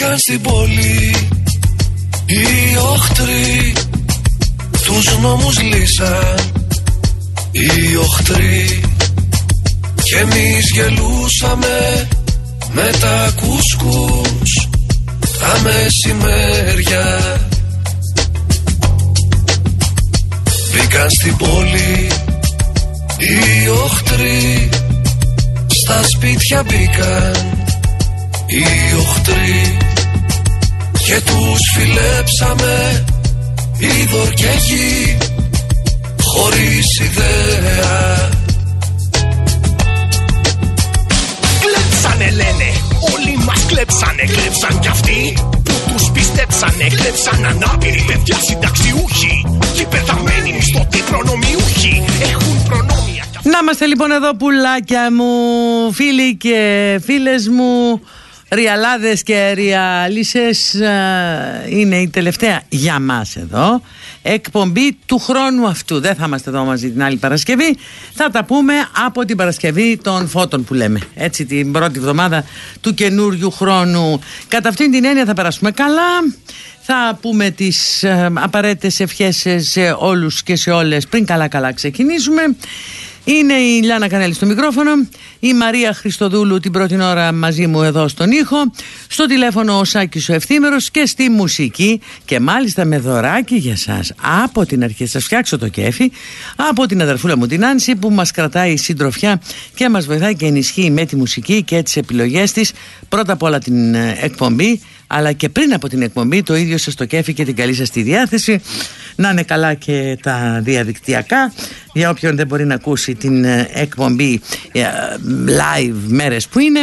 Μπήκαν στην πόλη οι οχτροί Τους νόμους λύσαν. Οι οχτροί Κι εμείς γελούσαμε με τα κουσκούς Τα μεσημέρια. Μπήκαν στην πόλη οι οχτροί Στα σπίτια μπήκαν οι οχτροί και τους φιλέψαμε είδωρ και γη χωρίς ιδέα. Κλέψανε λένε, όλοι μας κλέψανε, κλέψαν κι αυτοί που τους πιστέψανε, κλέψαν ανάπηροι παιδιά συνταξιούχοι και πεθαμένοι μισθωτοί προνομιούχοι. Έχουν προνόμια Να είμαστε λοιπόν εδώ πουλάκια μου, φίλοι και φίλες μου Ριαλάδες και ριαλίσες είναι η τελευταία για μας εδώ εκπομπή του χρόνου αυτού. Δεν θα είμαστε εδώ μαζί την άλλη Παρασκευή. Θα τα πούμε από την Παρασκευή των φώτων που λέμε. Έτσι την πρώτη εβδομάδα του καινούριου χρόνου. Κατά αυτήν την έννοια θα περάσουμε καλά. Θα πούμε τις ε, απαραίτητες ευχές σε όλους και σε όλες πριν καλά καλά ξεκινήσουμε. Είναι η Λιάνα Κανέλη στο μικρόφωνο, η Μαρία Χριστοδούλου την πρώτη ώρα μαζί μου εδώ στον ήχο, στο τηλέφωνο ο Σάκης ο Ευθύμερος και στη μουσική και μάλιστα με δωράκι για σας. Από την αρχή σας φτιάξω το κέφι από την αδερφούλα μου την Άνση που μας κρατάει συντροφιά και μας βοηθάει και ενισχύει με τη μουσική και τις επιλογές της. Πρώτα απ' όλα την ε, εκπομπή αλλά και πριν από την εκπομπή το ίδιο σας το κέφι και την καλή σας τη διάθεση. Να είναι καλά και τα διαδικτυακά. Για όποιον δεν μπορεί να ακούσει την ε, εκπομπή ε, live μέρες που είναι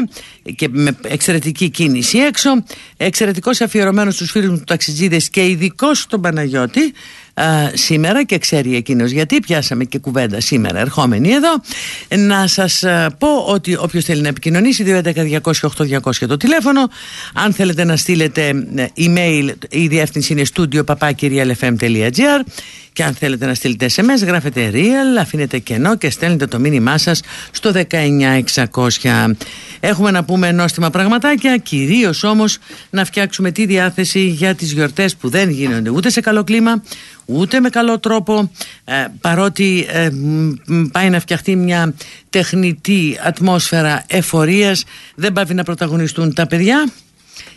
και με εξαιρετική κίνηση έξω. Εξαιρετικός αφιερωμένος στους φίλους μου τους ταξιτζίδες και ειδικός στον Παναγιώτη σήμερα και ξέρει εκείνος γιατί πιάσαμε και κουβέντα σήμερα ερχόμενοι εδώ. Να σας πω ότι όποιος θέλει να επικοινωνήσει 211-208-200 το τηλέφωνο. Αν θέλετε να στείλετε ε, email η διεύθυνση είναι studio papakirialfm.gr και αν θέλετε να στείλετε SMS γράφετε real, αφήνετε κενό και στέλνετε το μήνυμά σας στο 19600. Έχουμε να πούμε νόστιμα πραγματάκια, κυρίως όμως να φτιάξουμε τη διάθεση για τις γιορτές που δεν γίνονται ούτε σε καλό κλίμα, ούτε με καλό τρόπο, ε, παρότι ε, πάει να φτιαχτεί μια τεχνητή ατμόσφαιρα εφορίας, δεν πάει να πρωταγωνιστούν τα παιδιά,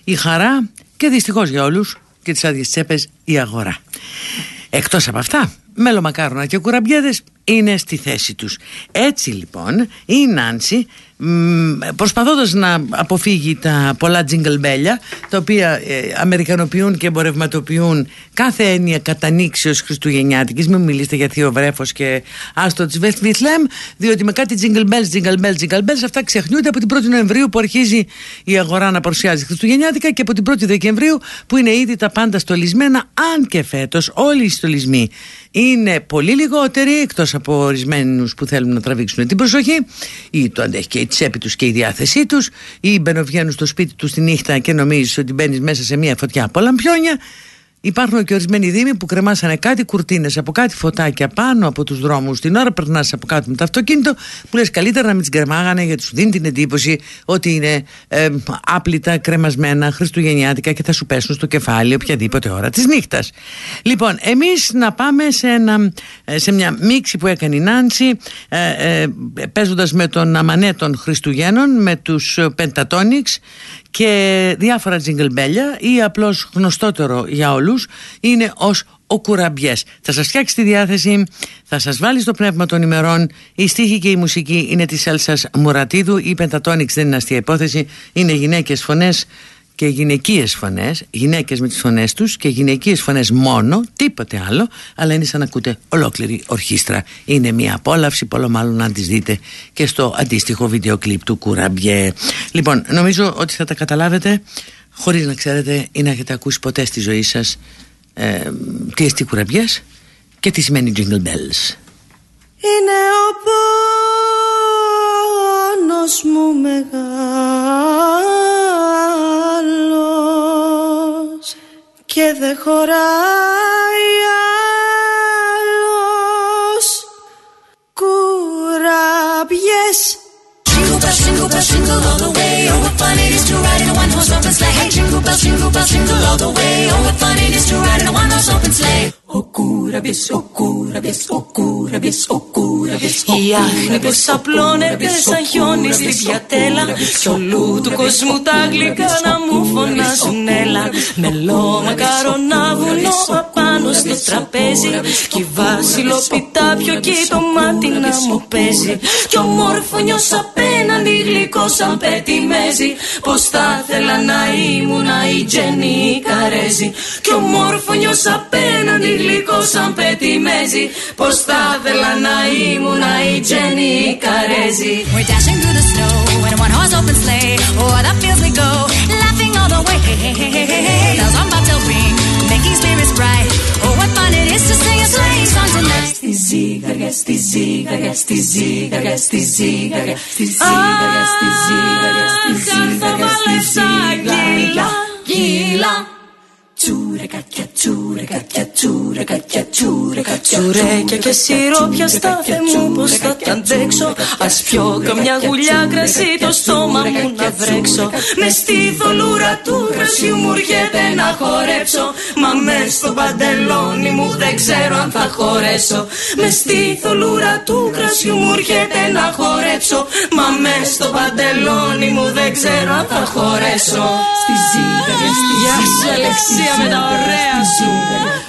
η χαρά και δυστυχώς για όλους και τις άδειες τσέπες η αγορά. Εκτός από αυτά, μελομακάρονα και κουραμπιέδες είναι στη θέση τους. Έτσι λοιπόν η Νάνση προσπαθώντας να αποφύγει τα πολλά τζιγκλμπέλια τα οποία ε, αμερικανοποιούν και εμπορευματοποιούν κάθε έννοια κατανήξεως χριστουγεννιάτικης. Μην μιλήσετε για θείο βρέφος και άστο της Βεθλέμ διότι με κάτι jingle bells, jingle bells, jingle bells αυτά ξεχνιούνται από την 1η Νοεμβρίου που αρχίζει η αγορά να παρουσιάζει χριστουγεννιάτικα και από την 1η Δεκεμβρίου που είναι ήδη τα πάντα στολισμένα αν και φέτος όλοι οι στολισμοί είναι πολύ λιγότεροι εκτός από ορισμένους που θέλουν να τραβήξουν την προσοχή ή το αντέχει και η τσέπη τους και η διάθεσή τους ή μπαίνουν στο σπίτι τους τη νύχτα και νομίζεις ότι μπαίνεις μέσα σε μια φωτιά από λαμπιόνια Υπάρχουν και ορισμένοι δήμοι που κρεμάσανε κάτι κουρτίνες από κάτι φωτάκια πάνω από τους δρόμους την ώρα περνάς από κάτω με το αυτοκίνητο που λες καλύτερα να μην τις κρεμάγανε γιατί σου δίνει την εντύπωση ότι είναι ε, άπλυτα κρεμασμένα χριστουγεννιάτικα και θα σου πέσουν στο κεφάλι οποιαδήποτε ώρα της νύχτας. Λοιπόν, εμείς να πάμε σε, ένα, ε, σε μια μίξη που έκανε η Νάνση ε, ε, παίζοντας με τον Αμανέ των Χριστουγέννων με τους Πεντατόνιξ και διάφορα τζιγκλμπέλια ή απλώς γνωστότερο για όλους είναι ως ο κουραμπιές. Θα σας φτιάξει τη διάθεση, θα σας βάλει στο πνεύμα των ημερών. Η στίχη και η μουσική είναι της Έλσας Μουρατίδου. Η Πεντατόνιξ δεν είναι αστεία υπόθεση, είναι γυναίκες φωνές και γυναικείες φωνές, γυναίκες με τις φωνές τους και γυναικείες φωνές μόνο, τίποτε άλλο, αλλά είναι σαν να ακούτε ολόκληρη ορχήστρα. Είναι μια απόλαυση, πολλό μάλλον να τις δείτε και στο αντίστοιχο βίντεο κλιπ του Κουραμπιέ. Λοιπόν, νομίζω ότι θα τα καταλάβετε χωρίς να ξέρετε ή να έχετε ακούσει ποτέ στη ζωή σας ε, τι εστί κουραμπιές και τι σημαίνει Jingle Bells. Είναι ο πόνος μου μεγάλος και δεν χωράει άλλος κουραμπιές Jingle bells, jingle bells, jingle all the way was open sleigh. Hey, jingle bells, jingle bells, Η άχνη πως απλώνεται σαν χιόνι στη πιατέλα Κι όλου του κόσμου τα γλυκά να μου φωνάζουν έλα Μελό, μακαρονά, βουνό, στο τραπέζι. Κι βάσιλο πιτάπιο κι το μάτι να μου παίζει. Κι ομόρφωνιος απέναντι γλυκός σαν πετιμέζι Πως θα ήθελα να ήμουν η Τζένι η Καρέζη. Κι ομόρφωνιος απέναντι γλυκός σαν πετιμέζι Πως θα ήθελα να ήμουν η Τζένι η Καρέζη. We're dashing through the snow in a one horse open sleigh. Oh, that feels we go, laughing all the way. Bells on bobtail ring, making spirits bright. Oh, what fun it is to sing a sleighing song tonight. Στη ζύγαρια, στη ζύγαρια, στη ζύγαρια, στη ζύγαρια, στη ζύγαρια, στη ζύγαρια, στη ζύγαρια, στη ζύγαρια, γύλα. Τσουρεκατια, τσουρεκατια, τσουρεκατια, τσουρεκατια Τσουρέκια και σιρόπια στα μου πως θα τα αντέξω. Ας πιω καμιά γουλιά κρασί το στόμα μου να βρέξω. Μες στη θολούρα του κρασιού μου έρχεται να χορέψω. Μα μες στο παντελόνι μου δεν ξέρω αν θα χωρέσω Μες στη θολούρα του κρασιού μου έρχεται να χορέψω. Μα μες στο παντελόνι μου δεν ξέρω αν θα χωρέσω Στη ζύγαρια, στη Γεια σου Αλεξία με τα ωραία σου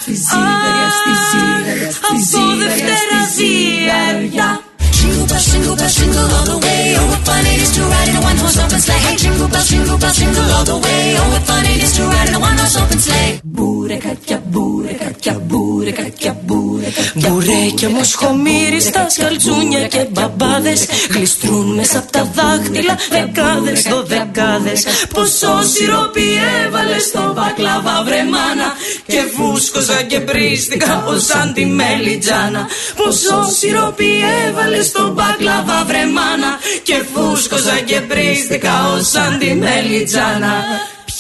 Στη ζύγαρια, στη ζύγαρια, στη Από Δευτέρα διάρκεια Jingle bell, jingle bell, jingle all the way. Oh, what fun it is to ride in a one-horse open sleigh. Hey, jingle bell, jingle bell, jingle all the way. Oh, what fun it is to ride in a one-horse open sleigh. Μπουρεκατια, μπουρεκατια, μπουρεκατια, μπουρεκατια. Μπουρέκια μου σχομύριστα, σκαλτζούνια και μπαμπάδες Γλιστρούν μέσα απ' τα δάχτυλα δεκάδες, δωδεκάδες Ποσό σιρόπι έβαλε στο μπακλαβά βρε μάνα Και φούσκωσα και πρίστηκα ως σαν τη μελιτζάνα Ποσό σιρόπι έβαλε στο μπακλαβά βρε μάνα Και φούσκωσα και πρίστηκα ως σαν τη μελιτζάνα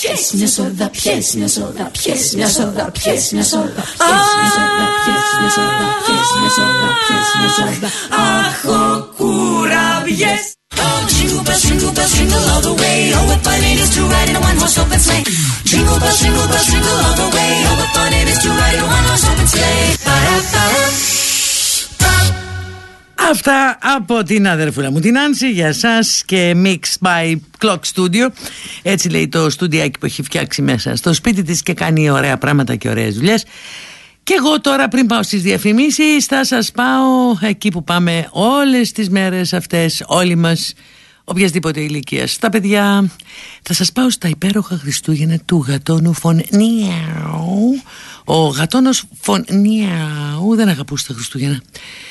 Πιες μια σόδα, πιες μια σόδα, πιες μια σόδα, πιες μια σόδα, πιες μια σόδα, πιες μια σόδα, πιες μια σόδα, πιες μια σόδα. Αχ, ο κουραμπιές. Oh, jingle bells, jingle bells, jingle all the way. Oh, what fun it is to ride in a one-horse open sleigh. Jingle bells, jingle bells, jingle all the way. Oh, what fun it is to ride in a one-horse open sleigh. Ba-da-ba-da. Αυτά από την αδερφούλα μου την Άνση για σας και Mix by Clock Studio έτσι λέει το στούντιάκι που έχει φτιάξει μέσα στο σπίτι της και κάνει ωραία πράγματα και ωραίες δουλειές και εγώ τώρα πριν πάω στις διαφημίσεις θα σας πάω εκεί που πάμε όλες τις μέρες αυτές όλοι μας οποιασδήποτε ηλικίας. Τα παιδιά θα σας πάω στα υπέροχα Χριστούγεννα του γατόνου φων Νιάου. Ο γατόνος φων Νιάου δεν αγαπούσε τα Χριστούγεννα.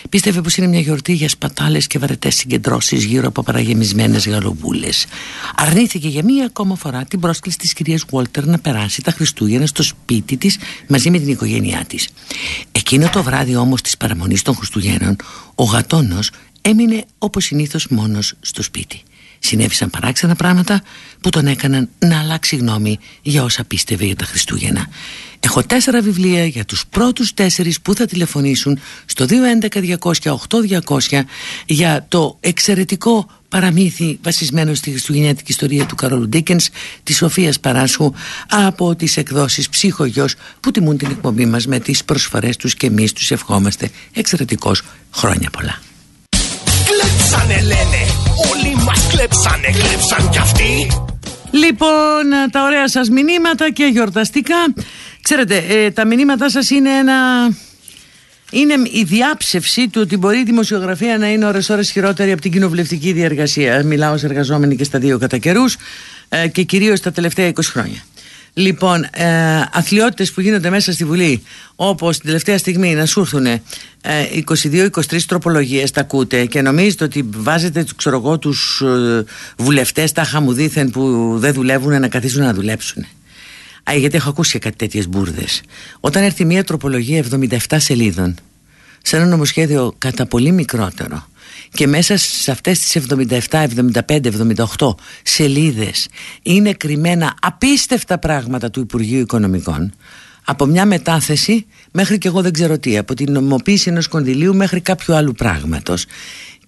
Πίστευε πως είναι μια γιορτή για σπατάλες και βαρετές συγκεντρώσεις γύρω από παραγεμισμένες γαλοβούλες. Αρνήθηκε για μία ακόμα φορά την πρόσκληση της κυρίας Βόλτερ να περάσει τα Χριστούγεννα στο σπίτι της μαζί με την οικογένειά της. Εκείνο το βράδυ όμως της παραμονής των Χριστουγέννων ο γατόνος έμεινε όπως συνήθως μόνος στο σπίτι. Συνέβησαν παράξενα πράγματα που τον έκαναν να αλλάξει γνώμη για όσα πίστευε για τα Χριστούγεννα. Έχω τέσσερα βιβλία για τους πρώτους τέσσερις που θα τηλεφωνήσουν στο 211-200-8200 για το εξαιρετικό παραμύθι βασισμένο στη χριστουγεννιάτικη ιστορία του Καρόλου Ντίκενς της Σοφίας Παράσχου από τις εκδόσεις Ψύχογιος που τιμούν την εκπομπή μας με τις προσφορές τους και εμείς τους ευχόμαστε εξαιρετικός χρόνια πολλά. Κλέψανε λένε, όλοι μας κλέψανε, κλέψαν κι αυτοί. Λοιπόν, τα ωραία σας μηνύματα και γιορταστικά. Ξέρετε, ε, τα μηνύματά σας είναι ένα... Είναι η διάψευση του ότι μπορεί η δημοσιογραφία να είναι ώρες-ώρες χειρότερη από την κοινοβουλευτική διαργασία. Μιλάω ως εργαζόμενοι και στα δύο κατά καιρούς, ε, και κυρίως τα τελευταία 20 χρόνια. Λοιπόν, ε, αθλειότητες που γίνονται μέσα στη Βουλή, όπως την τελευταία στιγμή να σου έρθουν ε, 22-23 τροπολογίες, τα ακούτε και νομίζετε ότι βάζετε ξέρω εγώ, τους ε, βουλευτές τα χαμουδίθεν που δεν δουλεύουν να καθίσουν να δουλέψουν. Α, γιατί έχω ακούσει και κάτι τέτοιες μπουρδες. Όταν έρθει μια τροπολογία 77 σελίδων, σε ένα νομοσχέδιο κατά πολύ μικρότερο, και μέσα σε αυτές τις 77, 75, 78 σελίδες είναι κρυμμένα απίστευτα πράγματα του Υπουργείου Οικονομικών από μια μετάθεση μέχρι και εγώ δεν ξέρω τι από την νομοποίηση ενός κονδυλίου μέχρι κάποιου άλλου πράγματος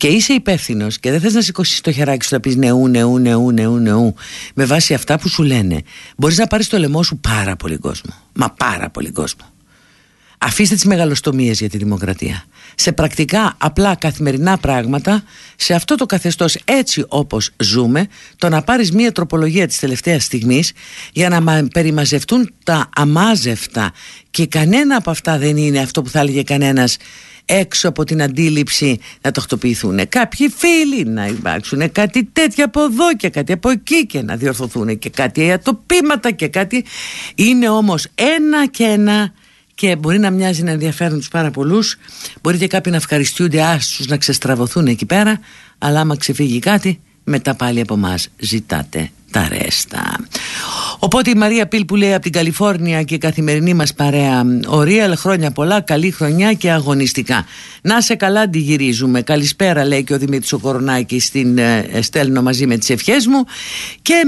και είσαι υπεύθυνος και δεν θες να σηκώσεις το χεράκι σου να πεις νεού, νεού, νεού, νεού, νεού. Με βάση αυτά που σου λένε μπορείς να πάρεις το λαιμό σου πάρα πολύ κόσμο. Μα πάρα πολύ κόσμο. Αφήστε τις μεγαλοστομίες για τη δημοκρατία. Σε πρακτικά, απλά καθημερινά πράγματα, σε αυτό το καθεστώς έτσι όπως ζούμε, το να πάρεις μία τροπολογία της τελευταίας στιγμής για να περιμαζευτούν τα αμάζευτα και κανένα από αυτά δεν είναι αυτό που θα έλεγε κανένας έξω από την αντίληψη να τοκτοποιηθούν κάποιοι φίλοι να υπάρξουν κάτι τέτοια από εδώ και κάτι από εκεί και να διορθωθούν και κάτι ατοπήματα και κάτι. Είναι όμως ένα και ένα και μπορεί να μοιάζει να ενδιαφέρουν τους πάρα πολλούς. Μπορεί και κάποιοι να ευχαριστούνται άστους να ξεστραβωθούν εκεί πέρα αλλά άμα ξεφύγει κάτι μετά πάλι από μας ζητάτε τα ρέστα. Οπότε η Μαρία Πίλ που λέει από την Καλιφόρνια και η καθημερινή μας παρέα Ο Ρίαλ χρόνια πολλά, καλή χρονιά και αγωνιστικά Να σε καλά αντιγυρίζουμε Καλησπέρα λέει και ο Δημήτρης ο Κορονάκης Στην ε, στέλνω μαζί με τις ευχές μου. Και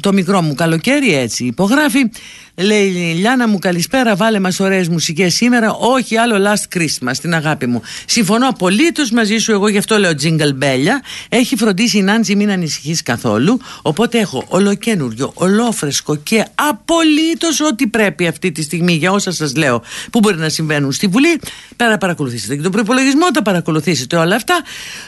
το μικρό μου καλοκαίρι έτσι υπογράφει Λέει Λιάνα μου καλησπέρα βάλε μας ωραίες μουσικές σήμερα Όχι άλλο last Christmas την αγάπη μου Συμφωνώ απολύτως μαζί σου εγώ γι' αυτό λέω jingle μπέλια Έχει φροντίσει η Νάντζη μην ανησυχείς καθόλου Οπότε έχω ολοκένουργιο, ολόφρεσκο και απολύτως ό,τι πρέπει αυτή τη στιγμή για όσα σας λέω που μπορεί να συμβαίνουν στη Βουλή Πέρα παρακολουθήσετε και τον προπολογισμό τα παρακολουθήσετε όλα αυτά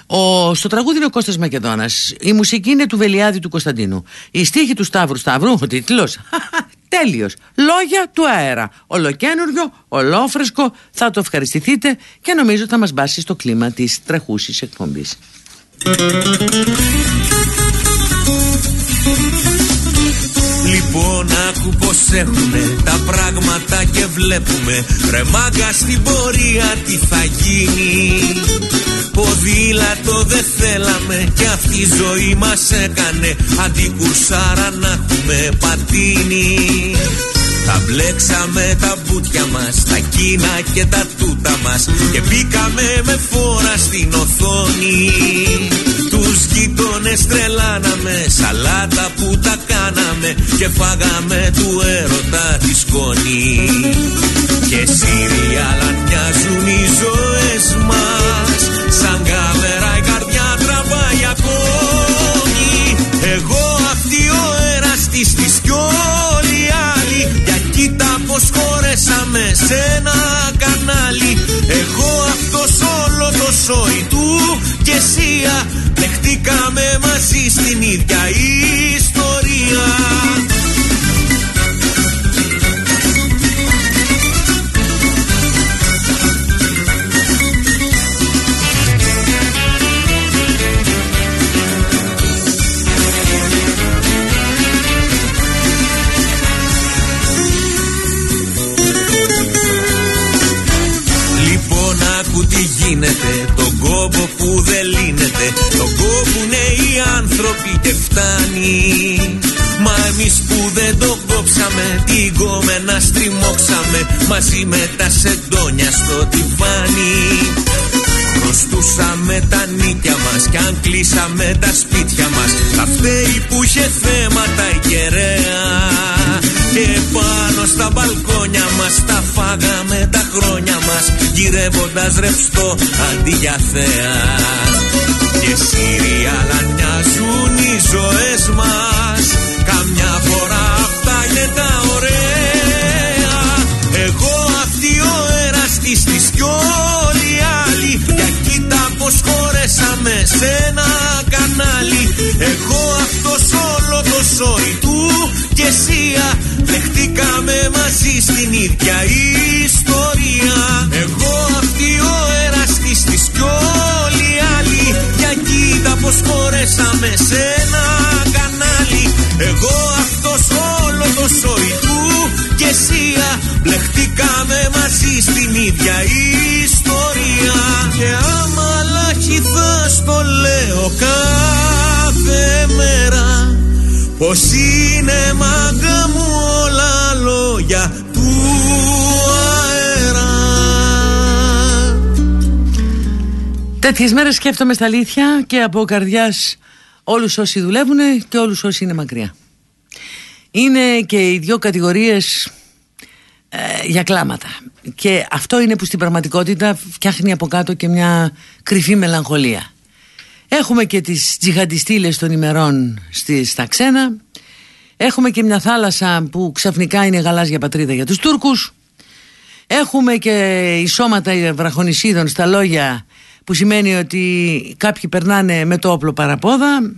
ο, Στο τραγούδι είναι ο Κώστας Μακεδόνας Η μουσική είναι του Βελιάδη του Κωνσταντίνου Η στίχη του Σταύρου Σταύρου Ο τίτλος Τέλειος. Λόγια του αέρα. Ολοκένουργιο, ολόφρεσκο, θα το ευχαριστηθείτε και νομίζω θα μας μπάσει στο κλίμα της τρεχούσης εκπομπής. Λοιπόν άκου πως έχουνε τα πράγματα και βλέπουμε Ρε μάγκα στην πορεία τι θα γίνει. Ποδήλατο δεν θέλαμε και αυτή η ζωή μας έκανε. Αντικουρσάρα να έχουμε πατίνι. Τα μπλέξαμε τα μπουτια μας, τα κίνα και τα τούτα μας. Και μπήκαμε με φόρα στην οθόνη. Τους γείτονες τρελάναμε, σαλάτα που τα κάναμε Και φάγαμε του έρωτα τη σκόνη. Και σύριαλα μοιάζουν οι ζωές μας Σαν κάμερα η καρδιά τραβάει ακόμη. Εγώ αυτή ο εραστής της κι όλοι οι άλλοι Για κοίτα πως χωρέσαμε σε ένα κανάλι. Εγώ αυτός όλο το σόι του και εσύ Δεχτήκαμε μαζί στην ίδια ιστορία γίνεται. Τον κόμπο που δεν λύνεται. Τον κόβουνε οι άνθρωποι και φτάνει. Μα εμείς που δεν το κόψαμε Την κόμενα στριμώξαμε Μαζί με τα σεντόνια στο τυφάνι. Χρωστούσαμε τα νίκια μας Κι αν κλείσαμε τα σπίτια μας Θα φταίει που είχε θέματα η κεραία. Και πάνω στα μπαλκόνια μας Τα φάγαμε τα χρόνια μας Γυρεύοντας ρευστό αντί για θέα. Και σύριαλα μοιάζουν οι ζωές μας Καμιά φορά αυτά είναι τα ωραία. Εγώ αυτή ο εραστής της κι όλοι οι άλλοι. Για κοίτα πως χωρέσαμε σε ένα κανάλι. Εγώ αυτός όλο το σόι του και εσύ Δεχτήκαμε μαζί στην ίδια ιστορία. Εγώ αυτή ο εραστής της κι όλοι οι άλλοι. Για κοίτα πως χωρέσαμε σε ένα κανάλι Εγώ αυτός όλος το σόι του και εσύ Μπλεχτήκαμε μαζί στην ίδια ιστορία. Και άμα λάχι θα στο λέω κάθε μέρα Πως είναι μάγκα μου όλα λόγια του αέρα. Τέτοιες μέρες σκέφτομαι στα αλήθεια και από καρδιάς όλους όσοι δουλεύουν και όλους όσοι είναι μακριά. Είναι και οι δύο κατηγορίες ε, για κλάματα. Και αυτό είναι που στην πραγματικότητα φτιάχνει από κάτω και μια κρυφή μελαγχολία. Έχουμε και τις τζιχαντιστήλες των ημερών στη, στα ξένα. Έχουμε και μια θάλασσα που ξαφνικά είναι γαλάζια πατρίδα για τους Τούρκους. Έχουμε και οι σώματα βραχονισίδων στα λόγια που σημαίνει ότι κάποιοι περνάνε με το όπλο παραπόδα.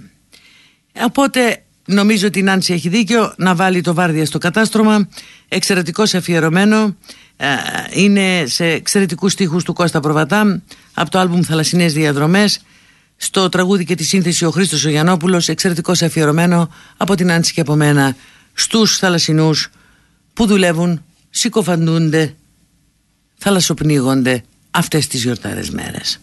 Οπότε νομίζω ότι η Νάνση έχει δίκιο να βάλει το βάρδια στο κατάστρωμα. Εξαιρετικός αφιερωμένο. Ε, είναι σε εξαιρετικούς στίχους του Κώστα Προβατά από το άλμπουμ Θαλασσινές Διαδρομές στο τραγούδι και τη σύνθεση ο Χρήστος ο Γιαννόπουλος εξαιρετικός αφιερωμένο από την Άνση και από μένα στους θαλασσινούς που δουλεύουν, συκοφαντούνται, θαλασσοπνίγονται αυτές τις γιορτάρες μέρες.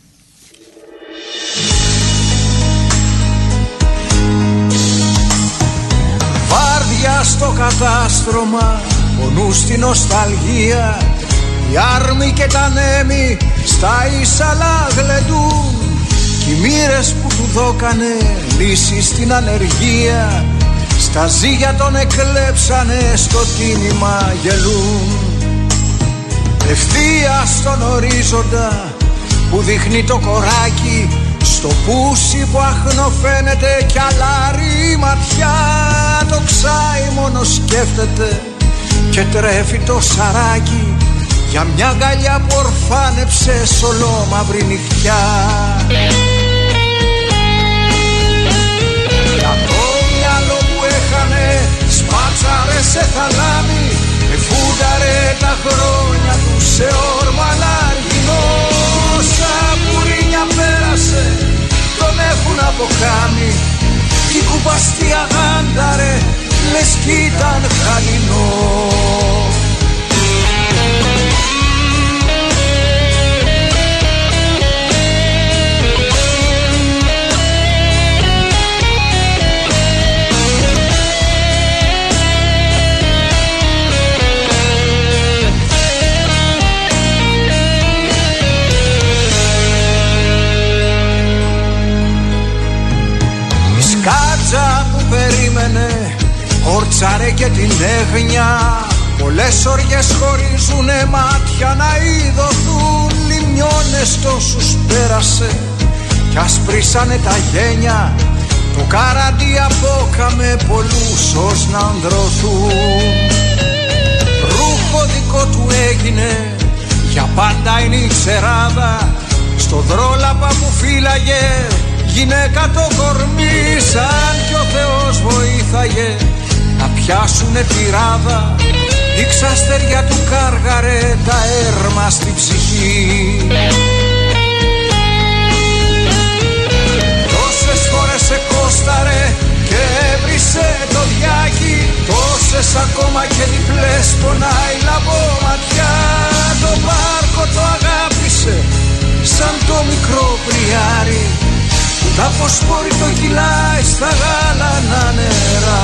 Βάρδια στο κατάστρωμα, ο στην νοσταλγία. Οι άρμοι και τα νέμοι στα ίσαλα γλεντούν κι οι μοίρες που του δώκανε λύση στην ανεργία. Στα ζύγια τον εκλέψανε στο τίμημα γελούν. Ευθεία στον ορίζοντα που δείχνει το κοράκι στο πούσι που αχνοφαίνεται κι αλάρει η ματιά. Το ξάι μόνο σκέφτεται και τρέφει το σαράκι. Για μια αγκαλιά που ορφάνεψε μαύρη νυχτιά. Για το μυαλό που έχανε σπάτσαρε σε θαλάμι Με φούνταρε τα χρόνια τους σε όρμα έχουν αποκάμει η κουπαστή αγάνταρε λες κι ήταν χαλινός Όρτσαρε και την έγνοια Πολλές οργές χωρίζουνε μάτια να ειδωθούν Λιμιώνες τόσους πέρασε. Κι ασπρίσανε τα γένια Το καραντί απόκαμε πολλούς ως να ανδρωθούν. Ρούχο δικό του έγινε Για πάντα είναι η ξεράδα Στο δρόλαπα που φύλαγε Γυναίκα το κορμί σαν κι ο Θεός βοήθαγε να πιάσουνε τη ράδα η ξαστεριά του κάργαρε τα έρμα στη ψυχή. Τόσες φορές σε κόσταρε και έβρισε το διάκι Τόσες ακόμα και διπλές πονάει λαμπό ματιά. Το πάρκο το αγάπησε σαν το μικρό πριάρι. Που τα φωσπόρι το κυλάει στα γάλανα νερά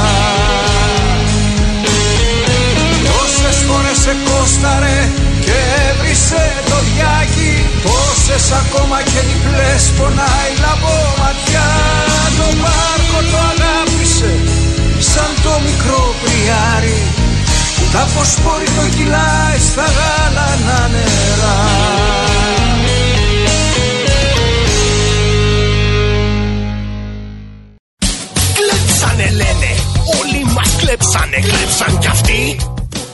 φορές σε κόσταρε και έβρισε το διάκι Τόσες ακόμα και διπλές πονάει λαμπό ματιά. Το πάρκο το αγάπησε σαν το μικρό πριάρι. Που τα φωσπόρι το κυλάει στα γάλανα νερά. Κλέψανε λένε, όλοι μας κλέψανε, κλέψαν κι αυτοί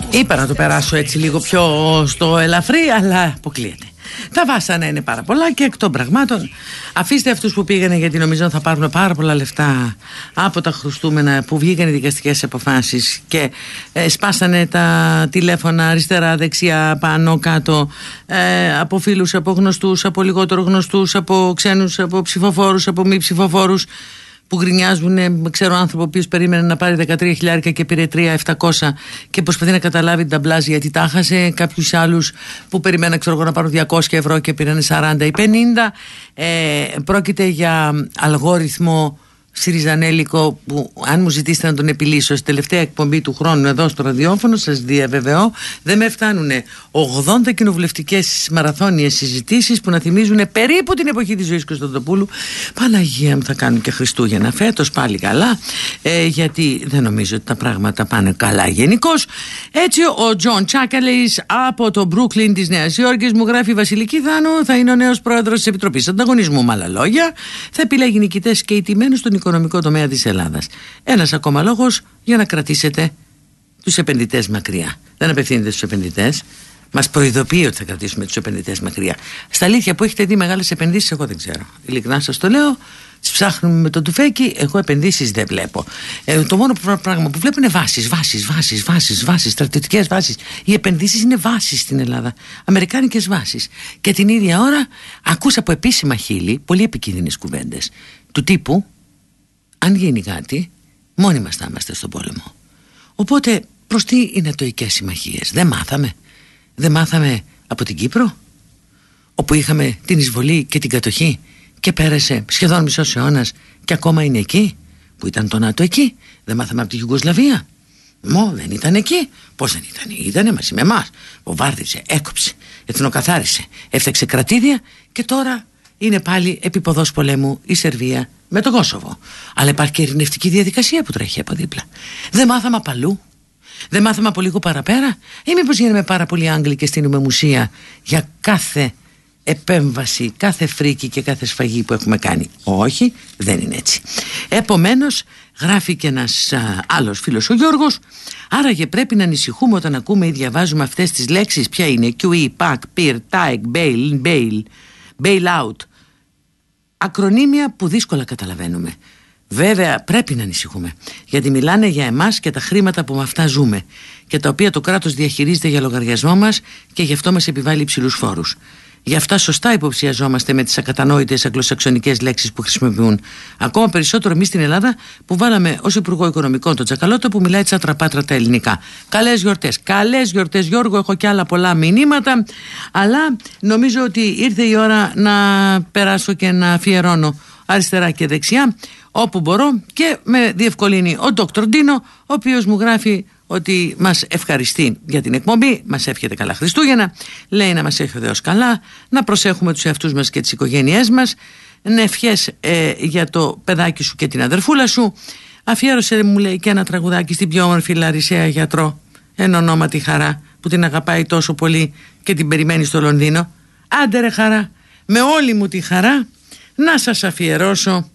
Είπα να το περάσω έτσι λίγο πιο στο ελαφρύ, αλλά αποκλείεται. Τα βάσανα είναι πάρα πολλά και εκ των πραγμάτων αφήστε αυτούς που πήγανε γιατί νομίζω θα πάρουν πάρα πολλά λεφτά από τα χρωστούμενα που βγήκαν οι δικαστικές αποφάσεις και ε, σπάσανε τα τηλέφωνα αριστερά, δεξιά, πάνω, κάτω ε, από φίλους, από γνωστούς, από λιγότερο γνωστούς, από ξένους, από ψηφοφόρους, από μη ψηφοφόρους που γκρινιάζουν, ξέρω άνθρωπο ο οποίος περίμενε να πάρει 13 χιλιάρικα και πήρε 3.700 και προσπαθεί να καταλάβει την ταμπλάζ γιατί τα χάσε. Κάποιους άλλους που περιμέναν ξέρω, να πάρουν 200 ευρώ και πήραν 40 ή 50. Ε, πρόκειται για αλγόριθμο Σιριζανέλικο που αν μου ζητήσετε να τον επιλύσω στη τελευταία εκπομπή του χρόνου εδώ στο ραδιόφωνο σας διαβεβαιώ δεν με φτάνουν 80 κοινοβουλευτικές μαραθώνιες συζητήσεις που να θυμίζουν περίπου την εποχή της ζωής Κωνσταντοπούλου Παναγία μου θα κάνουν και Χριστούγεννα φέτος πάλι καλά ε, γιατί δεν νομίζω ότι τα πράγματα πάνε καλά γενικώς. έτσι ο Τζον Τσάκαλης από το Μπρούκλιν της Νέας Υόρκης μου γράφει Βασιλική Θάνου θα είναι ο νέος πρόεδρος της Επιτροπής Ανταγωνισμού με άλλα λόγια θα επιλέγει νικητές και ηττημένους στον οικονομικό τομέα της Ελλάδας. Ένας ακόμα λόγος για να κρατήσετε τους επενδυτές μακριά. Δεν απευθύνεται στους επενδυτές. Μας προειδοποιεί ότι θα κρατήσουμε τους επενδυτές μακριά. Στα αλήθεια που έχετε δει μεγάλες επενδύσεις, εγώ δεν ξέρω. Ειλικρινά σας το λέω. Τις ψάχνουμε με το τουφέκι. Εγώ επενδύσεις δεν βλέπω. Ε, το μόνο πράγμα που βλέπω είναι βάσεις, βάσεις, βάσεις, βάσεις, βάσεις, στρατιωτικές βάσεις. Οι επενδύσεις είναι βάσεις στην Ελλάδα. Αμερικάνικες βάσεις. Και την ίδια ώρα ακούσα από επίσημα χείλη πολύ επικίνδυνες κουβέντες του τύπου αν γίνει κάτι, μόνοι μας θα είμαστε στον πόλεμο. Οπότε, προς τι είναι τοικές συμμαχίες. Δεν μάθαμε. Δεν μάθαμε από την Κύπρο, όπου είχαμε την εισβολή και την κατοχή και πέρασε σχεδόν μισός αιώνας και ακόμα είναι εκεί, που ήταν το ΝΑΤΟ εκεί. Δεν μάθαμε από τη Γιουγκοσλαβία. Μω δεν ήταν εκεί. Πώς δεν ήταν, ήτανε μαζί με εμάς. Βομβάρδισε, έκοψε, εθνοκαθάρισε, έφταξε κρατήδια και τώρα είναι πάλι επίποδος πολέμου η Σερβία με το Κόσοβο. Αλλά υπάρχει και ειρηνευτική διαδικασία που τρέχει από δίπλα. Δεν μάθαμε από αλλού. Δεν μάθαμε από λίγο παραπέρα. Ή μήπως γίναμε πάρα πολύ Άγγλοι και στείλουμε μουσεία για κάθε επέμβαση, κάθε φρίκη και κάθε σφαγή που έχουμε κάνει. Όχι, δεν είναι έτσι. Επομένως, γράφει και ένας α, άλλος φίλος ο Γιώργος, άραγε πρέπει να ανησυχούμε όταν ακούμε ή διαβάζουμε αυτές τις λέξεις, ποια είναι, QE, PAC, PIR, TAEG, BAIL, BAIL, bail out. Ακρονίμια που δύσκολα καταλαβαίνουμε. Βέβαια πρέπει να ανησυχούμε γιατί μιλάνε για εμάς και τα χρήματα που με αυτά ζούμε και τα οποία το κράτος διαχειρίζεται για λογαριασμό μας και γι' αυτό μας επιβάλλει υψηλούς φόρους. Γι' αυτά σωστά υποψιαζόμαστε με τις ακατανόητες αγγλοσαξονικές λέξεις που χρησιμοποιούν. Ακόμα περισσότερο εμείς στην Ελλάδα που βάλαμε ως Υπουργό Οικονομικών τον Τσακαλώτο που μιλάει τσατραπάτρα τα ελληνικά. Καλές γιορτές. Καλές γιορτές, Γιώργο. Έχω και άλλα πολλά μηνύματα. Αλλά νομίζω ότι ήρθε η ώρα να περάσω και να αφιερώνω αριστερά και δεξιά όπου μπορώ και με διευκολύνει ο Δόκτωρ Ντίνο ο οποίος μου γράφει ότι μας ευχαριστεί για την εκπομπή, μας εύχεται καλά Χριστούγεννα, λέει να μας έχει ο Θεός καλά, να προσέχουμε τους εαυτούς μας και τις οικογένειές μας, να ευχές ε, για το παιδάκι σου και την αδερφούλα σου, αφιέρωσε μου λέει και ένα τραγουδάκι στην πιο όμορφη Λαρισαία γιατρό, εν ονόματι χαρά που την αγαπάει τόσο πολύ και την περιμένει στο Λονδίνο. Άντε ρε χαρά, με όλη μου τη χαρά να σας αφιερώσω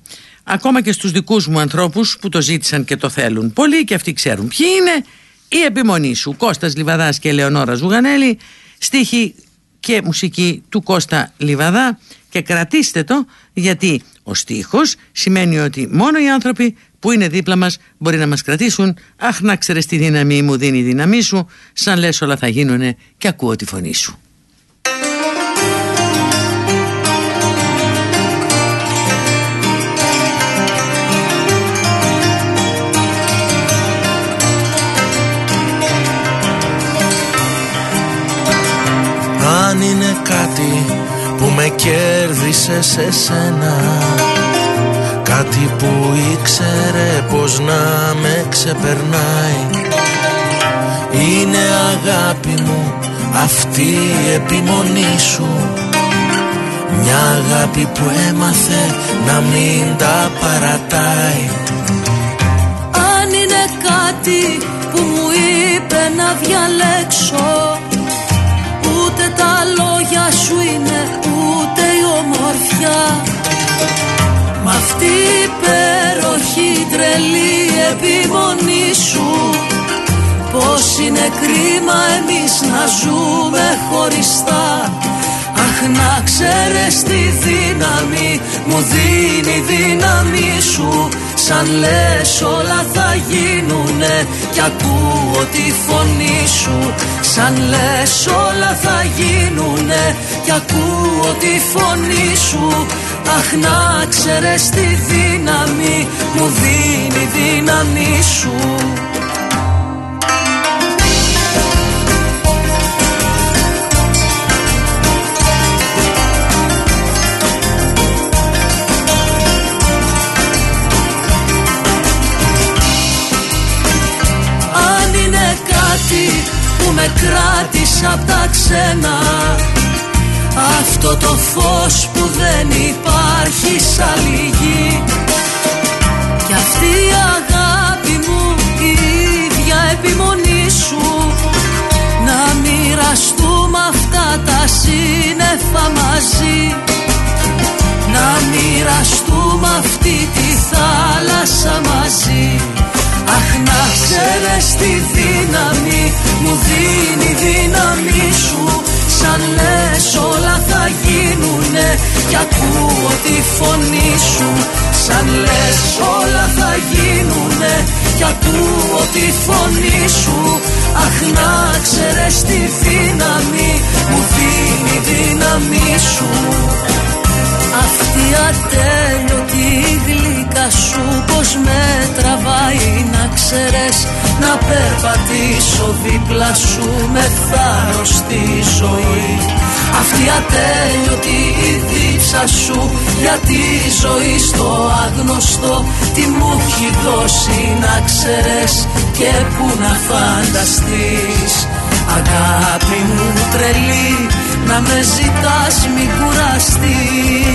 ακόμα και στους δικούς μου ανθρώπους που το ζήτησαν και το θέλουν. Πολλοί και αυτοί ξέρουν ποιοι είναι η επιμονή σου Κώστας Λιβαδάς και Λεωνόρα Ζουγανέλη στίχη και μουσική του Κώστα Λιβαδά. Και κρατήστε το γιατί ο στίχος σημαίνει ότι μόνο οι άνθρωποι που είναι δίπλα μας μπορεί να μας κρατήσουν. Αχ να ξέρεις τη δύναμη μου δίνει η δύναμή σου. Σαν λες όλα θα γίνουνε και ακούω τη φωνή σου Αν είναι κάτι που με κέρδισε σε σένα Κάτι που ήξερε πως να με ξεπερνάει Είναι αγάπη μου αυτή η επιμονή σου. Μια αγάπη που έμαθε να μην τα παρατάει. Αν είναι κάτι που μου είπε να διαλέξω Ούτε τα λόγια σου είναι ούτε η ομορφιά. Μ' αυτή η υπέροχη τρελή επιμονή σου Πως είναι κρίμα εμείς να ζούμε χωριστά. Αχ να ξέρεις τη δύναμη μου δίνει η δύναμη σου Σαν λες όλα θα γίνουνε κι ακούω τη φωνή σου. Σαν λες όλα θα γίνουνε κι ακούω τη φωνή σου. Αχ να ξέρεις τη δύναμη μου δίνει η δύναμη σου απ' τα ξένα. Αυτό το φως που δεν υπάρχει σαν λυγή. Κι αυτή η αγάπη μου η ίδια επιμονή σου. Να μοιραστούμε αυτά τα σύννεφα μαζί Να μοιραστούμε αυτή τη θάλασσα μαζί. Αχ να ξέρεις τη δύναμη μου δίνει δύναμη σου. Σαν λες όλα θα γίνουνε κι ακούω τη φωνή σου. Σαν λες όλα θα γίνουνε κι ακούω τη φωνή σου. Αχ να ξέρεις τη δύναμη μου δίνει δύναμη σου αυτή ατέλειωτη γλυκά σου πως με τραβάει να ξέρεις Να περπατήσω δίπλα σου με θάρρος στη ζωή. Αυτή ατέλειωτη η δίψα σου για τη ζωή στο άγνωστο Τι μου έχει δώσει να ξέρεις και που να φανταστείς. Αγάπη μου τρελή να με ζητάς μη κουραστείς.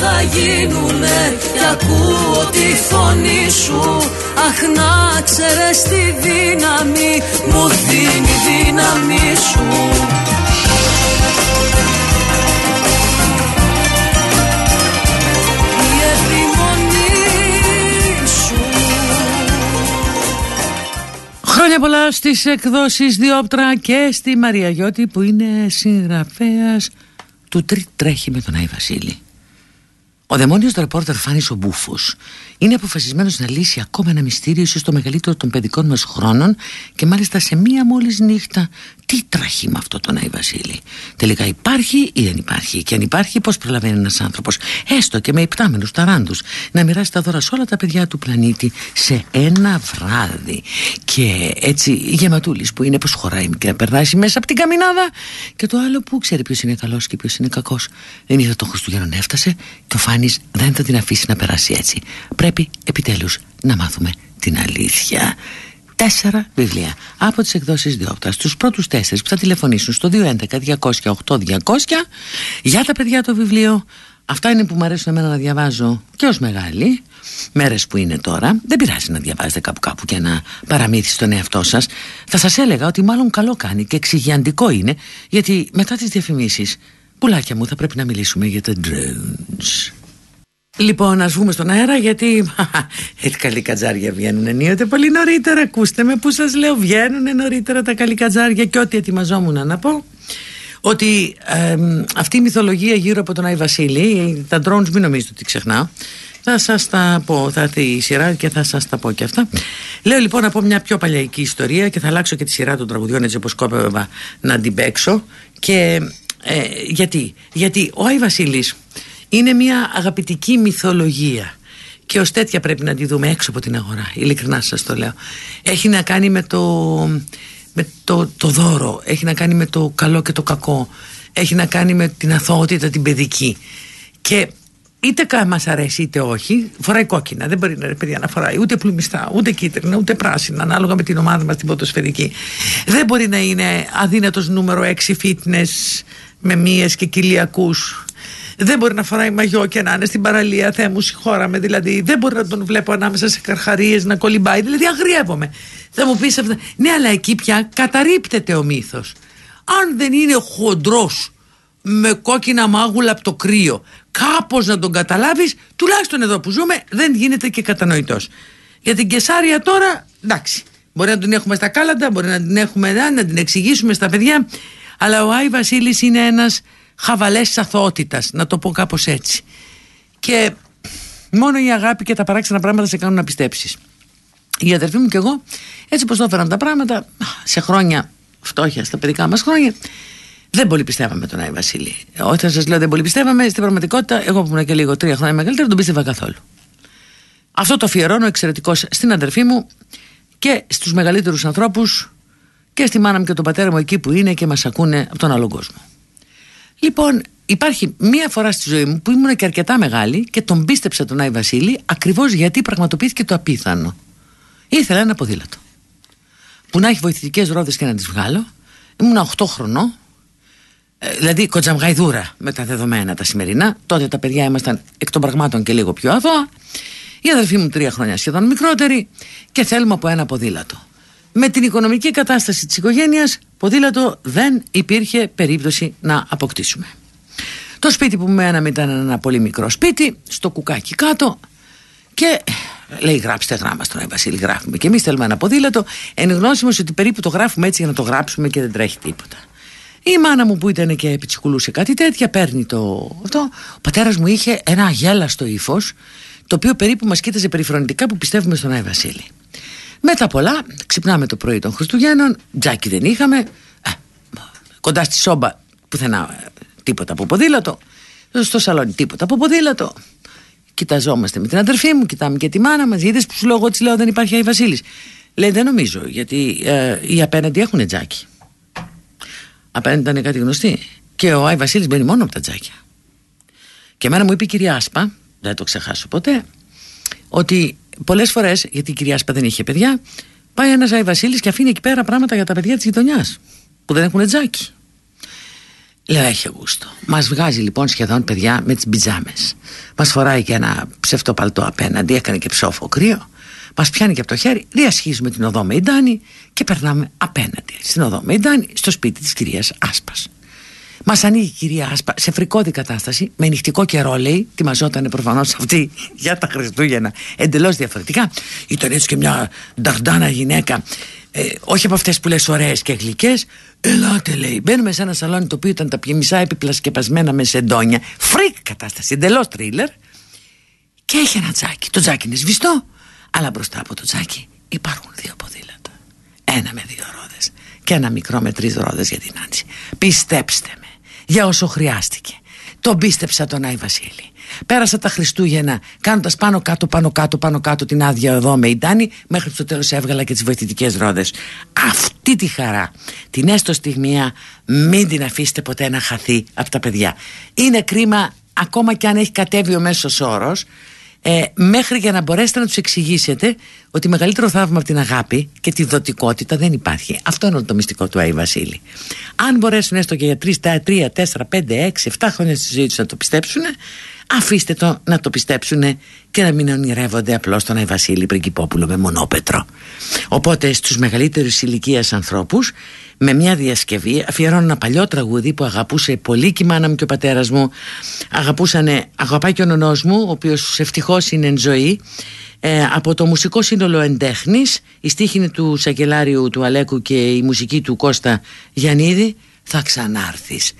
Θα γίνουνε Κι ακούω τη φωνή σου. Αχ να ξέρεις τη δύναμη Μου δίνει δύναμη σου Η επιμονή σου Χρόνια πολλά στις εκδόσεις Διόπτρα και στη Μαρία Γιώτη που είναι συγγραφέας του Τρίτ Τρέχει με τον Άι Βασίλη. Ο δαιμόνιος ρεπόρτερ Φάνης ο Μπούφος είναι αποφασισμένος να λύσει ακόμα ένα μυστήριο ίσως το μεγαλύτερο των παιδικών μας χρόνων και μάλιστα σε μία μόλις νύχτα τι τραχεί με αυτό τον Άι Βασίλη. Τελικά υπάρχει ή δεν υπάρχει; Και αν υπάρχει πως προλαβαίνει ένας άνθρωπος έστω και με υπτάμενους ταράντους να μοιράσει τα δώρα σε όλα τα παιδιά του πλανήτη σε ένα βράδυ. Και έτσι γεματούλης που είναι πως χωράει και να περνάσει μέσα από την καμινάδα. Και το άλλο που ξέρει ποιος είναι καλός και ποιος είναι κακός. Δεν είδα τον Χριστουγέννων έφτασε και ο Φάνης δεν θα την αφήσει να περάσει έτσι. Πρέπει επιτέλους να μάθουμε την αλήθεια τέσσερα βιβλία. Από τις εκδόσεις Διόπτα στους πρώτους τέσσερις που θα τηλεφωνήσουν στο 211-200-8200 για τα παιδιά το βιβλίο. Αυτά είναι που μου αρέσουν εμένα να διαβάζω και ως μεγάλη. Μέρες που είναι τώρα. Δεν πειράζει να διαβάζετε κάπου κάπου και να παραμύθι στον εαυτό σας. Θα σας έλεγα ότι μάλλον καλό κάνει και εξηγιαντικό είναι γιατί μετά τις διαφημίσεις πουλάκια μου θα πρέπει να μιλήσουμε για τα drones Λοιπόν, ας βγούμε στον αέρα γιατί έτσι καλή κατζάρια βγαίνουν ενίοτε πολύ νωρίτερα. Ακούστε με που σας λέω, βγαίνουν νωρίτερα τα καλή κατζάρια και ό,τι ετοιμαζόμουν να πω. Ότι αυτή η μυθολογία γύρω από τον Άι Βασίλη, τα drones μην νομίζετε ότι ξεχνάω. Θα σας τα πω, θα έρθει η σειρά και θα σας τα πω και αυτά. Λέω λοιπόν να πω μια πιο παλιακή ιστορία και θα αλλάξω και τη σειρά των τραγουδιών έτσι όπως κόπευα να την παίξω. Και ε, γιατί, γιατί ο Άι Βασίλης είναι μια αγαπητική μυθολογία. Και ως τέτοια πρέπει να τη δούμε έξω από την αγορά ειλικρινά σας το λέω. Έχει να κάνει με το, με το, το δώρο έχει να κάνει με το καλό και το κακό. Έχει να κάνει με την αθωότητα την παιδική. Και είτε μας αρέσει είτε όχι, φοράει κόκκινα. Δεν μπορεί να, παιδιά, να φοράει ούτε πλουμιστά, ούτε κίτρινα, ούτε πράσινα, ανάλογα με την ομάδα μας την ποδοσφαιρική. Δεν μπορεί να είναι αδύνατος νούμερο 6 fitness με μύες και κοιλιακούς δεν μπορεί να φοράει μαγιό και να είναι στην παραλία. Θεέ μου, συγχώραμε. Δηλαδή, δεν μπορεί να τον βλέπω ανάμεσα σε καρχαρίες να κολυμπάει. Δηλαδή, αγριεύομαι. Θα μου πεις αυτά. Ναι, αλλά εκεί πια καταρρύπτεται ο μύθος. Αν δεν είναι χοντρός με κόκκινα μάγουλα από το κρύο, κάπως να τον καταλάβεις, τουλάχιστον εδώ που ζούμε, δεν γίνεται και κατανοητός. Για την Κεσάρια τώρα, εντάξει. Μπορεί να την έχουμε στα κάλαντα, μπορεί να την έχουμε εδώ, να την εξηγήσουμε στα παιδιά. Αλλά ο Άι Βασίλης είναι ένας χαβαλές της αθωότητας, να το πω κάπως έτσι. Και μόνο η αγάπη και τα παράξενα πράγματα σε κάνουν να πιστέψεις. Η αδερφή μου και εγώ, έτσι πως το έφεραν τα πράγματα, σε χρόνια φτώχεια, στα παιδικά μας χρόνια, δεν πολύ πιστεύαμε τον Άι Βασίλη. Όταν σας λέω δεν πολύ πιστεύαμε, στην πραγματικότητα, εγώ που ήμουν και λίγο τρία χρόνια μεγαλύτερα, τον πίστευα καθόλου. Αυτό το αφιερώνω εξαιρετικό στην αδερφή μου και στους μεγαλύτερους ανθρώπους και στη μάνα μου και τον πατέρα μου εκεί που είναι και μας ακούνε από τον άλλο κόσμο. Λοιπόν, υπάρχει μία φορά στη ζωή μου που ήμουν και αρκετά μεγάλη και τον πίστεψα τον Άι Βασίλη ακριβώς γιατί πραγματοποιήθηκε το απίθανο. Ήθελα ένα ποδήλατο που να έχει βοηθητικές ρόδες και να τις βγάλω. Ήμουν 8 χρονών, ε, δηλαδή κοτζαμγαϊδούρα με τα δεδομένα τα σημερινά. Τότε τα παιδιά ήμασταν εκ των πραγμάτων και λίγο πιο αθώα. Η αδερφή μου τρία χρόνια σχεδόν μικρότερη και θέλουμε από ένα ποδήλατο. Με την οικονομική κατάσταση της οικογένειας ποδήλατο δεν υπήρχε περίπτωση να αποκτήσουμε. Το σπίτι που μέναμε ήταν ένα πολύ μικρό σπίτι, στο κουκάκι κάτω και λέει γράψτε γράμμα στον Άι Βασίλη γράφουμε και εμείς θέλουμε ένα ποδήλατο εν γνώση ότι περίπου το γράφουμε έτσι για να το γράψουμε και δεν τρέχει τίποτα. Η μάνα μου που ήταν και επιτσικουλούσε κάτι τέτοια παίρνει το αυτό. Ο πατέρας μου είχε ένα αγέλαστο ύφος, το οποίο περίπου μας κοίταζε περιφρονητικά που πιστεύουμε στον Άι Βασίλη. Μετά πολλά, ξυπνάμε το πρωί των Χριστουγέννων, τζάκι δεν είχαμε, ε, κοντά στη σόμπα πουθενά ε, τίποτα από ποδήλατο, στο σαλόνι τίποτα από ποδήλατο. Κοιταζόμαστε με την αδερφή μου, κοιτάμε και τη μάνα μας. Είδες που σου λέω, εγώ της λέω δεν υπάρχει Άι Βασίλης. Λέει δεν νομίζω, γιατί ε, οι απέναντι έχουν τζάκι. Απέναντι ήταν κάτι γνωστή. Και ο Άι Βασίλης μπαίνει μόνο από τα τζάκια. Και εμένα μου είπε η κυρία Άσπα, δεν το ξεχάσω ποτέ, ότι πολλές φορές, γιατί η κυρία Άσπα δεν είχε παιδιά, πάει ένας Άι Βασίλης και αφήνει εκεί πέρα πράγματα για τα παιδιά της γειτονιάς που δεν έχουν τζάκι. Λέω έχει γούστο. Μας βγάζει λοιπόν σχεδόν παιδιά με τις μπιτζάμες. Μας φοράει και ένα ψευτοπαλτό απέναντι, έκανε και ψόφο κρύο. Μας πιάνει και από το χέρι, διασχίζουμε την οδό Μεϊντάνη και περνάμε απέναντι στην οδό Μεϊντάνη στο σπίτι της κυρίας Άσπας. Μας ανοίγει η κυρία Άσπα σε φρικώδη κατάσταση, με νυχτικό καιρό λέει, ετοιμαζόταν προφανώς αυτή για τα Χριστούγεννα εντελώς διαφορετικά. Ήταν έτσι και μια νταρντάνα γυναίκα, ε, όχι από αυτές που λες ωραίες και γλυκές. Ελάτε λέει. Μπαίνουμε σε ένα σαλόνι το οποίο ήταν τα μισά έπιπλα σκεπασμένα με σεντόνια. Freak κατάσταση, εντελώς τρίλερ. Και έχει ένα τζάκι. Το τζάκι είναι σβηστό. Αλλά μπροστά από το τζάκι υπάρχουν δύο ποδήλατα. Ένα με δύο ρόδες και ένα μικρό με τρεις ρόδες για την Άντση. Πιστέψτε με, για όσο χρειάστηκε. Τον πίστεψα τον Άι Βασίλη. Πέρασα τα Χριστούγεννα κάνοντας πάνω κάτω, πάνω κάτω, πάνω κάτω την άδεια εδώ με Ιντάνη, μέχρι το τέλος έβγαλα και τις βοηθητικές ρόδες. Αυτή τη χαρά, την έστω στιγμία, μην την αφήσετε ποτέ να χαθεί από τα παιδιά. Είναι κρίμα, ακόμα και αν έχει κατέβει ο μέσος όρος, ε, μέχρι για να μπορέσετε να τους εξηγήσετε ότι μεγαλύτερο θαύμα από την αγάπη και τη δοτικότητα δεν υπάρχει. Αυτό είναι το μυστικό του Άι Βασίλη. Αν μπορέσουν έστω και για 3, 3, 4, 5, 6, 7 χρόνια στη ζωή τους να το πιστέψουν, αφήστε το να το πιστέψουν και να μην ονειρεύονται απλώς τον Άι Βασίλη Πριγκυπόπουλο με μονόπετρο. Οπότε στους μεγαλύτερους ηλικίας ανθρώπους με μια διασκευή αφιερώνω ένα παλιό τραγούδι που αγαπούσε πολύ και η μάνα μου και ο πατέρας μου. Αγαπούσανε, αγαπάει και ο νονός μου ο οποίος ευτυχώς είναι εν ζωή. Ε, από το μουσικό σύνολο εντέχνης η στίχη του Σακελάριου του Αλέκου και η μουσική του Κώστα Γιαννίδη θα ξανάρθεις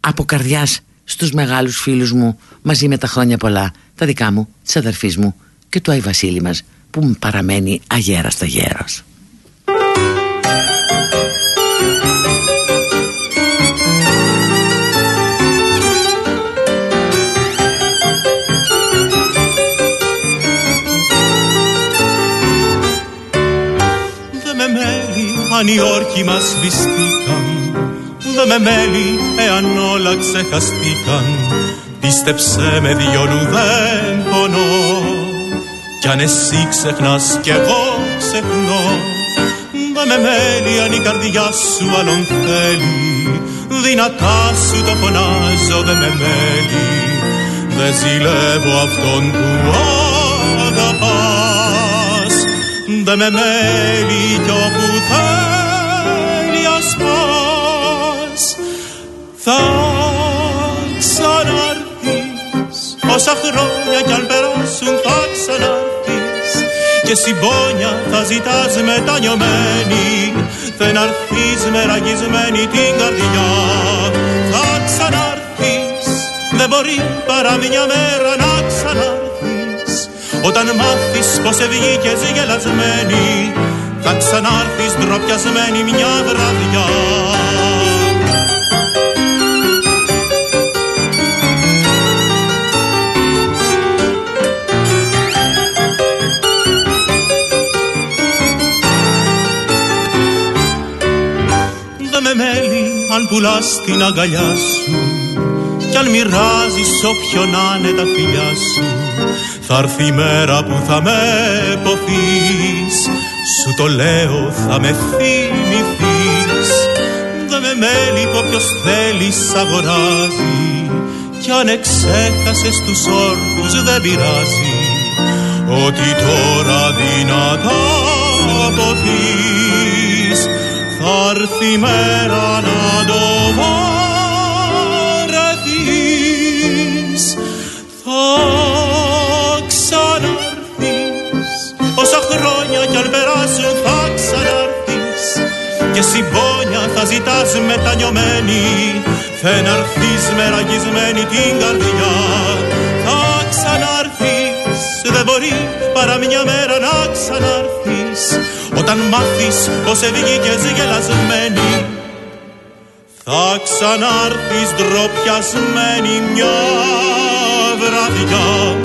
από καρδιάς στους μεγάλους φίλους μου μαζί με τα χρόνια πολλά τα δικά μου, της αδερφής μου και του Άι Βασίλη μας που μου παραμένει αγέραστα γέρος αν οι όρκοι μας σβηστήκαν Δε με μέλη εάν όλα ξεχαστήκαν Πίστεψε με διόλου δεν πονώ. Κι αν εσύ ξεχνάς κι εγώ ξεχνώ. Δε με μέλη αν η καρδιά σου άλλον θέλει. Δυνατά σου το φωνάζω δε με μέλη Δε ζηλεύω αυτόν που αγαπάς. Δε με μέλη κι όπου θέλει ας πας. Θα ξαναρθείς Όσα χρόνια κι αν περάσουν θα ξαναρθείς Και συμπόνια θα ζητάς μετανιωμένη Δεν αρθείς με ραγισμένη την καρδιά. Θα ξαναρθείς Δεν μπορεί παρά μια μέρα να ξαναρθείς Όταν μάθεις πως ευγήκες γελασμένη Θα ξανάρθεις ντροπιασμένη μια βραδιά Δεν με μέλει αν πουλάς την αγκαλιά σου κι αν μοιράζεις όποιον άνε τα φιλιά σου θα έρθει η μέρα που θα με ποθείς. Σου το λέω θα με θυμηθείς. Δεν με μέλει που όποιος θέλεις αγοράζει Κι αν εξέχασες τους όρκους δεν πειράζει. Ότι τώρα δυνατά ποθείς Θα έρθει η μέρα να το βαρεθείς Θα Όσα χρόνια κι αν περάσουν θα ξαναρθείς. Και συμπόνια θα ζητάς μετανιωμένη Φαιναρθείς με ραγισμένη την καρδιά. Θα ξαναρθείς. Δεν μπορεί παρά μια μέρα να ξαναρθείς Όταν μάθεις πως ευηγήκες γελασμένη θα ξανάρθεις ντροπιασμένη μια βραδιά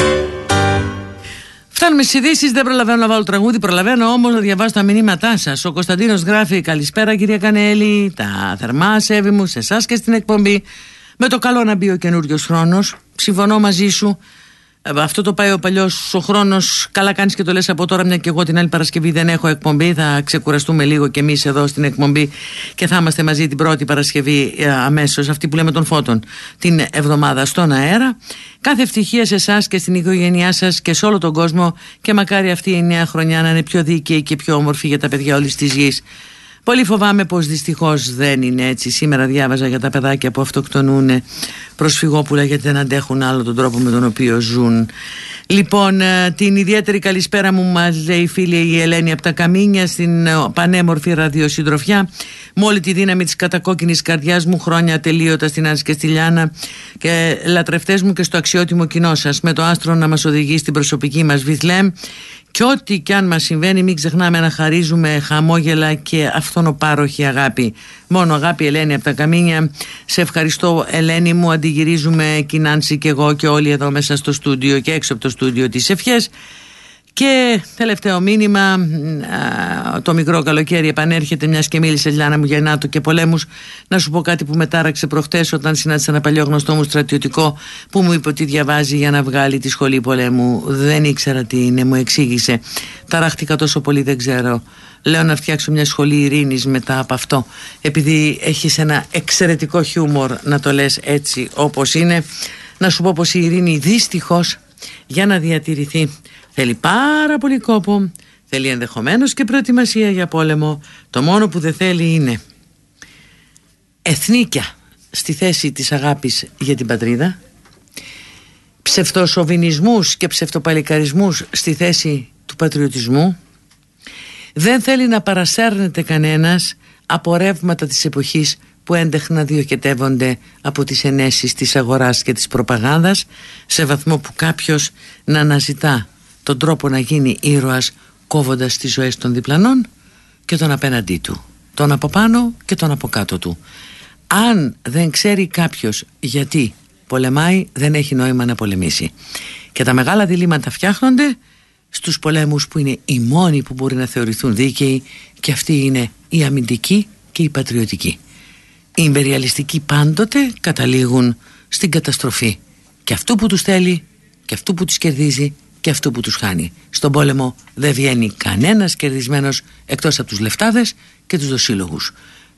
Φτάνουμε στις ειδήσεις. Δεν προλαβαίνω να βάλω τραγούδι. Προλαβαίνω όμως να διαβάσω τα μηνύματά σας. Ο Κωνσταντίνος γράφει: Καλησπέρα, κυρία Κανέλη. Τα θερμά σέβη μου σε εσάς και στην εκπομπή. Με το καλό να μπει ο καινούριος χρόνος. Συμφωνώ μαζί σου. Ε, αυτό το πάει ο παλιός ο χρόνος. Καλά κάνεις και το λες από τώρα, μια και εγώ την άλλη Παρασκευή δεν έχω εκπομπή. Θα ξεκουραστούμε λίγο κι εμείς εδώ στην εκπομπή και θα είμαστε μαζί την πρώτη Παρασκευή ε, αμέσως, αυτή που λέμε των φώτων, την εβδομάδα στον αέρα. Κάθε ευτυχία σε εσάς και στην οικογένειά σας και σε όλο τον κόσμο και μακάρι αυτή η νέα χρονιά να είναι πιο δίκαιη και πιο όμορφη για τα παιδιά όλης της γης. Πολύ φοβάμαι πως δυστυχώς δεν είναι έτσι. Σήμερα διάβαζα για τα παιδάκια που αυτοκτονούν προσφυγόπουλα γιατί δεν αντέχουν άλλο τον τρόπο με τον οποίο ζουν. Λοιπόν, ε, την ιδιαίτερη καλησπέρα μου μας λέει η φίλη η Ελένη από τα Καμίνια στην ε, πανέμορφη ραδιοσυντροφιά με όλη τη δύναμη της κατακόκκινης καρδιάς μου χρόνια τελείωτα στην Άρση και στη Λιάνα και λατρευτές μου και στο αξιότιμο κοινό σας με το άστρο να μας οδηγεί στην προσωπική μας Βιθλέμ και ό,τι κι αν μας συμβαίνει μην ξεχνάμε να χαρίζουμε χαμόγελα και αυτονοπάροχη αγάπη. Μόνο αγάπη Ελένη από τα Καμίνια. Σε ευχαριστώ Ελένη μου. Αντιγυρίζουμε Κινάνση και εγώ και όλοι εδώ μέσα στο στούντιο και έξω από το στούντιο τις ευχές. Και τελευταίο μήνυμα, το μικρό καλοκαίρι επανέρχεται μιας και μίλησε Λιάνα μου για ΝΑΤΟ και πολέμους. Να σου πω κάτι που με τάραξε προχτές όταν συνάντησα ένα παλιό γνωστό μου στρατιωτικό που μου είπε ότι διαβάζει για να βγάλει τη σχολή πολέμου. Δεν ήξερα τι είναι, μου εξήγησε. Ταράχτηκα τόσο πολύ, δεν ξέρω. Λέω να φτιάξω μια σχολή ειρήνης μετά από αυτό. Επειδή έχεις ένα εξαιρετικό χιούμορ να το λες έτσι όπως είναι. Να σου πω πως η ειρήνη δυστυχώς για να διατηρηθεί Θέλει πάρα πολύ κόπο, θέλει ενδεχομένως και προετοιμασία για πόλεμο. Το μόνο που δεν θέλει είναι εθνίκια στη θέση της αγάπης για την πατρίδα, ψευτοσοβινισμούς και ψευτοπαλικαρισμούς στη θέση του πατριωτισμού, δεν θέλει να παρασέρνεται κανένας από ρεύματα της εποχής που έντεχνα διοχετεύονται από τις ενέσεις της αγοράς και της προπαγάνδας σε βαθμό που κάποιος να αναζητά τον τρόπο να γίνει ήρωας κόβοντας τις ζωές των διπλανών και τον απέναντί του. Τον από πάνω και τον από κάτω του. Αν δεν ξέρει κάποιος γιατί πολεμάει δεν έχει νόημα να πολεμήσει. Και τα μεγάλα διλήμματα φτιάχνονται στους πολέμους που είναι οι μόνοι που μπορεί να θεωρηθούν δίκαιοι και αυτοί είναι η αμυντική και η πατριωτική οι υπεριαλιστικοί πάντοτε καταλήγουν στην καταστροφή. Και αυτού που τους θέλει και αυτού που τους κερδίζει και αυτού που τους χάνει. Στον πόλεμο δεν βγαίνει κανένας κερδισμένος εκτός από τους λεφτάδες και τους δοσύλλογους.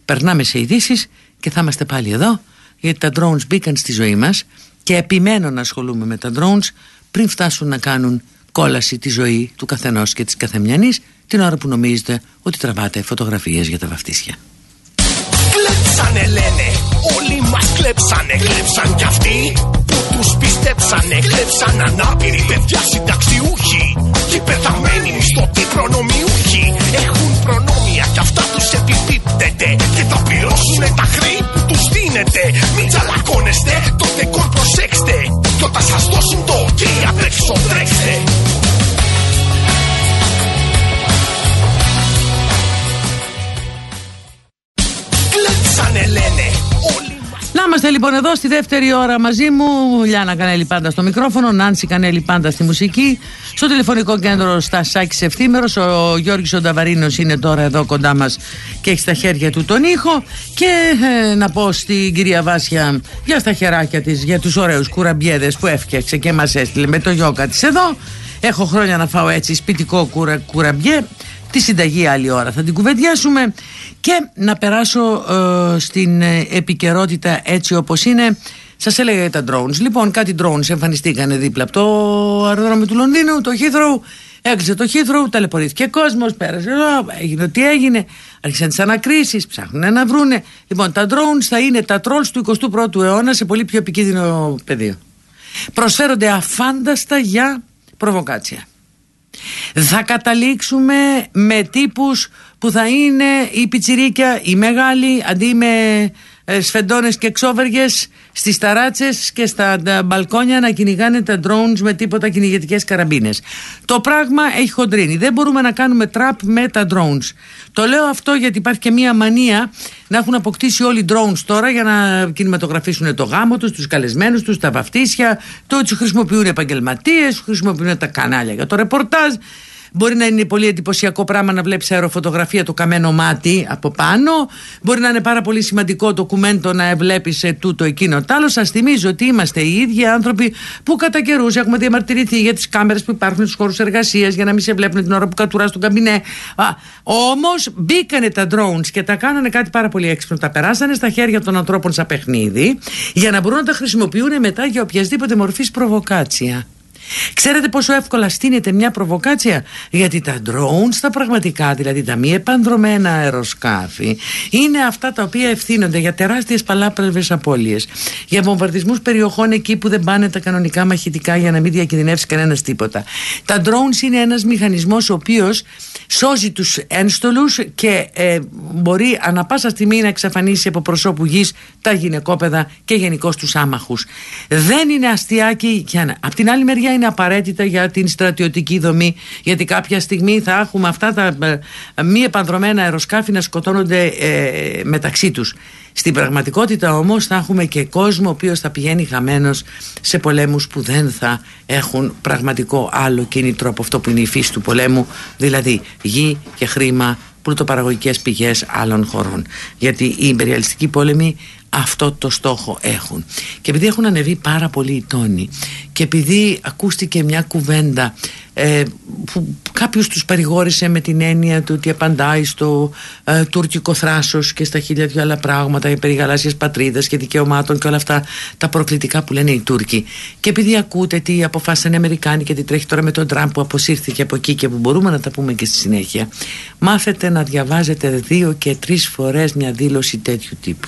Περνάμε σε ειδήσεις και θα είμαστε πάλι εδώ γιατί τα drones μπήκαν στη ζωή μας και επιμένω να ασχολούμαι με τα drones πριν φτάσουν να κάνουν κόλαση τη ζωή του καθενός και της καθεμιανής την ώρα που νομίζετε ότι τραβάτε φωτογραφίες για τα βαφτίσια. Κλέψανε λένε, όλοι μας κλέψανε, κλέψαν κι αυτοί που τους πιστέψανε, κλέψαν ανάπηροι παιδιά συνταξιούχοι και πεθαμένοι μισθωτοί προνομιούχοι λοιπόν εδώ στη δεύτερη ώρα μαζί μου. Λιάννα Κανέλη πάντα στο μικρόφωνο, Νάνση Κανέλη πάντα στη μουσική. Στο τηλεφωνικό κέντρο Στασάκης Ευθύμερος. Ο Γιώργης Ονταβαρίνο είναι τώρα εδώ κοντά μας και έχει στα χέρια του τον ήχο. Και ε, να πω στην κυρία Βάσια για στα χεράκια της, για τους ωραίους κουραμπιέδες που έφτιαξε και μας έστειλε με το γιόκα της εδώ. Έχω χρόνια να φάω έτσι σπιτικό κουρα, κουραμπιέ. Τη συνταγή άλλη ώρα θα την κουβεντιάσουμε και να περάσω ε, στην ε, επικαιρότητα έτσι όπως είναι. Σας έλεγα για τα drones. Λοιπόν, κάτι drones εμφανιστήκαν δίπλα από το αεροδρόμιο του Λονδίνου, το Heathrow. Έκλεισε το Heathrow, ταλαιπωρήθηκε κόσμος, πέρασε εδώ, έγινε ό,τι έγινε. Άρχισαν τις ανακρίσεις, ψάχνουν να βρούνε. Λοιπόν, τα drones θα είναι τα trolls του 21ου αιώνα σε πολύ πιο επικίνδυνο πεδίο. Προσφέρονται αφάνταστα για προβοκάτσια. Θα καταλήξουμε με τύπους που θα είναι η πιτσιρίκια, η μεγάλη, αντί με ε, σφεντώνες και εξόβεργες στις ταράτσες και στα μπαλκόνια να κυνηγάνε τα drones με τίποτα κυνηγετικέ καραμπίνες. Το πράγμα έχει χοντρίνει. Δεν μπορούμε να κάνουμε τραπ με τα drones. Το λέω αυτό γιατί υπάρχει και μία μανία να έχουν αποκτήσει όλοι drones τώρα για να κινηματογραφήσουν το γάμο τους, τους καλεσμένους τους, τα βαφτίσια, το ότι χρησιμοποιούν επαγγελματίες, χρησιμοποιούν τα κανάλια για το ρεπορτάζ. Μπορεί να είναι πολύ εντυπωσιακό πράγμα να βλέπεις αεροφωτογραφία το καμένο μάτι από πάνω. Μπορεί να είναι πάρα πολύ σημαντικό το κουμέντο να βλέπεις τούτο εκείνο τ' άλλο. Σας θυμίζω ότι είμαστε οι ίδιοι άνθρωποι που κατά καιρούς έχουμε διαμαρτυρηθεί για τις κάμερες που υπάρχουν στους χώρους εργασίας για να μην σε βλέπουν την ώρα που κατουράς στον καμπινέ. Όμως μπήκανε τα drones και τα κάνανε κάτι πάρα πολύ έξυπνο. Τα περάσανε στα χέρια των ανθρώπων σαν παιχνίδι για να μπορούν να τα χρησιμοποιούν μετά για οποιασδήποτε μορφής προβοκάτσια. Ξέρετε πόσο εύκολα στείνεται μια προβοκάτσια; Γιατί τα drones τα πραγματικά δηλαδή τα μη επανδρομένα αεροσκάφη είναι αυτά τα οποία ευθύνονται για τεράστιες παλάπλευρες απώλειες για βομβαρδισμούς περιοχών εκεί που δεν πάνε τα κανονικά μαχητικά για να μην διακινδυνεύσει κανένας τίποτα. Τα drones είναι ένας μηχανισμός ο οποίος σώζει τους ένστολους και ε, μπορεί ανα πάσα στιγμή να εξαφανίσει από προσώπου γης τα γυναικόπαιδα και γενικώς τους άμαχους. Δεν είναι αστιάκι απ' την άλλη μεριά είναι απαραίτητα για την στρατιωτική δομή. Γιατί κάποια στιγμή θα έχουμε αυτά τα ε, μη επανδρομένα αεροσκάφη να σκοτώνονται ε, μεταξύ τους. Στην πραγματικότητα όμως θα έχουμε και κόσμο ο οποίος θα πηγαίνει χαμένος σε πολέμους που δεν θα έχουν πραγματικό άλλο κίνητρο από αυτό που είναι η φύση του πολέμου δηλαδή γη και χρήμα πλουτοπαραγωγικές πηγές άλλων χωρών. Γιατί οι υπεριαλιστικοί πόλεμοι αυτό το στόχο έχουν. Και επειδή έχουν ανεβεί πάρα πολύ οι τόνοι και επειδή ακούστηκε μια κουβέντα ε, που κάποιος τους παρηγόρησε με την έννοια του ότι απαντάει στο ε, τουρκικό θράσος και στα χίλια δυο άλλα πράγματα περί γαλάζιας πατρίδας και δικαιωμάτων και όλα αυτά τα προκλητικά που λένε οι Τούρκοι και επειδή ακούτε τι αποφάσισαν οι Αμερικάνοι και τι τρέχει τώρα με τον Τραμπ που αποσύρθηκε από εκεί και που μπορούμε να τα πούμε και στη συνέχεια μάθετε να διαβάζετε δύο και τρεις φορές μια δήλωση τέτοιου τύπου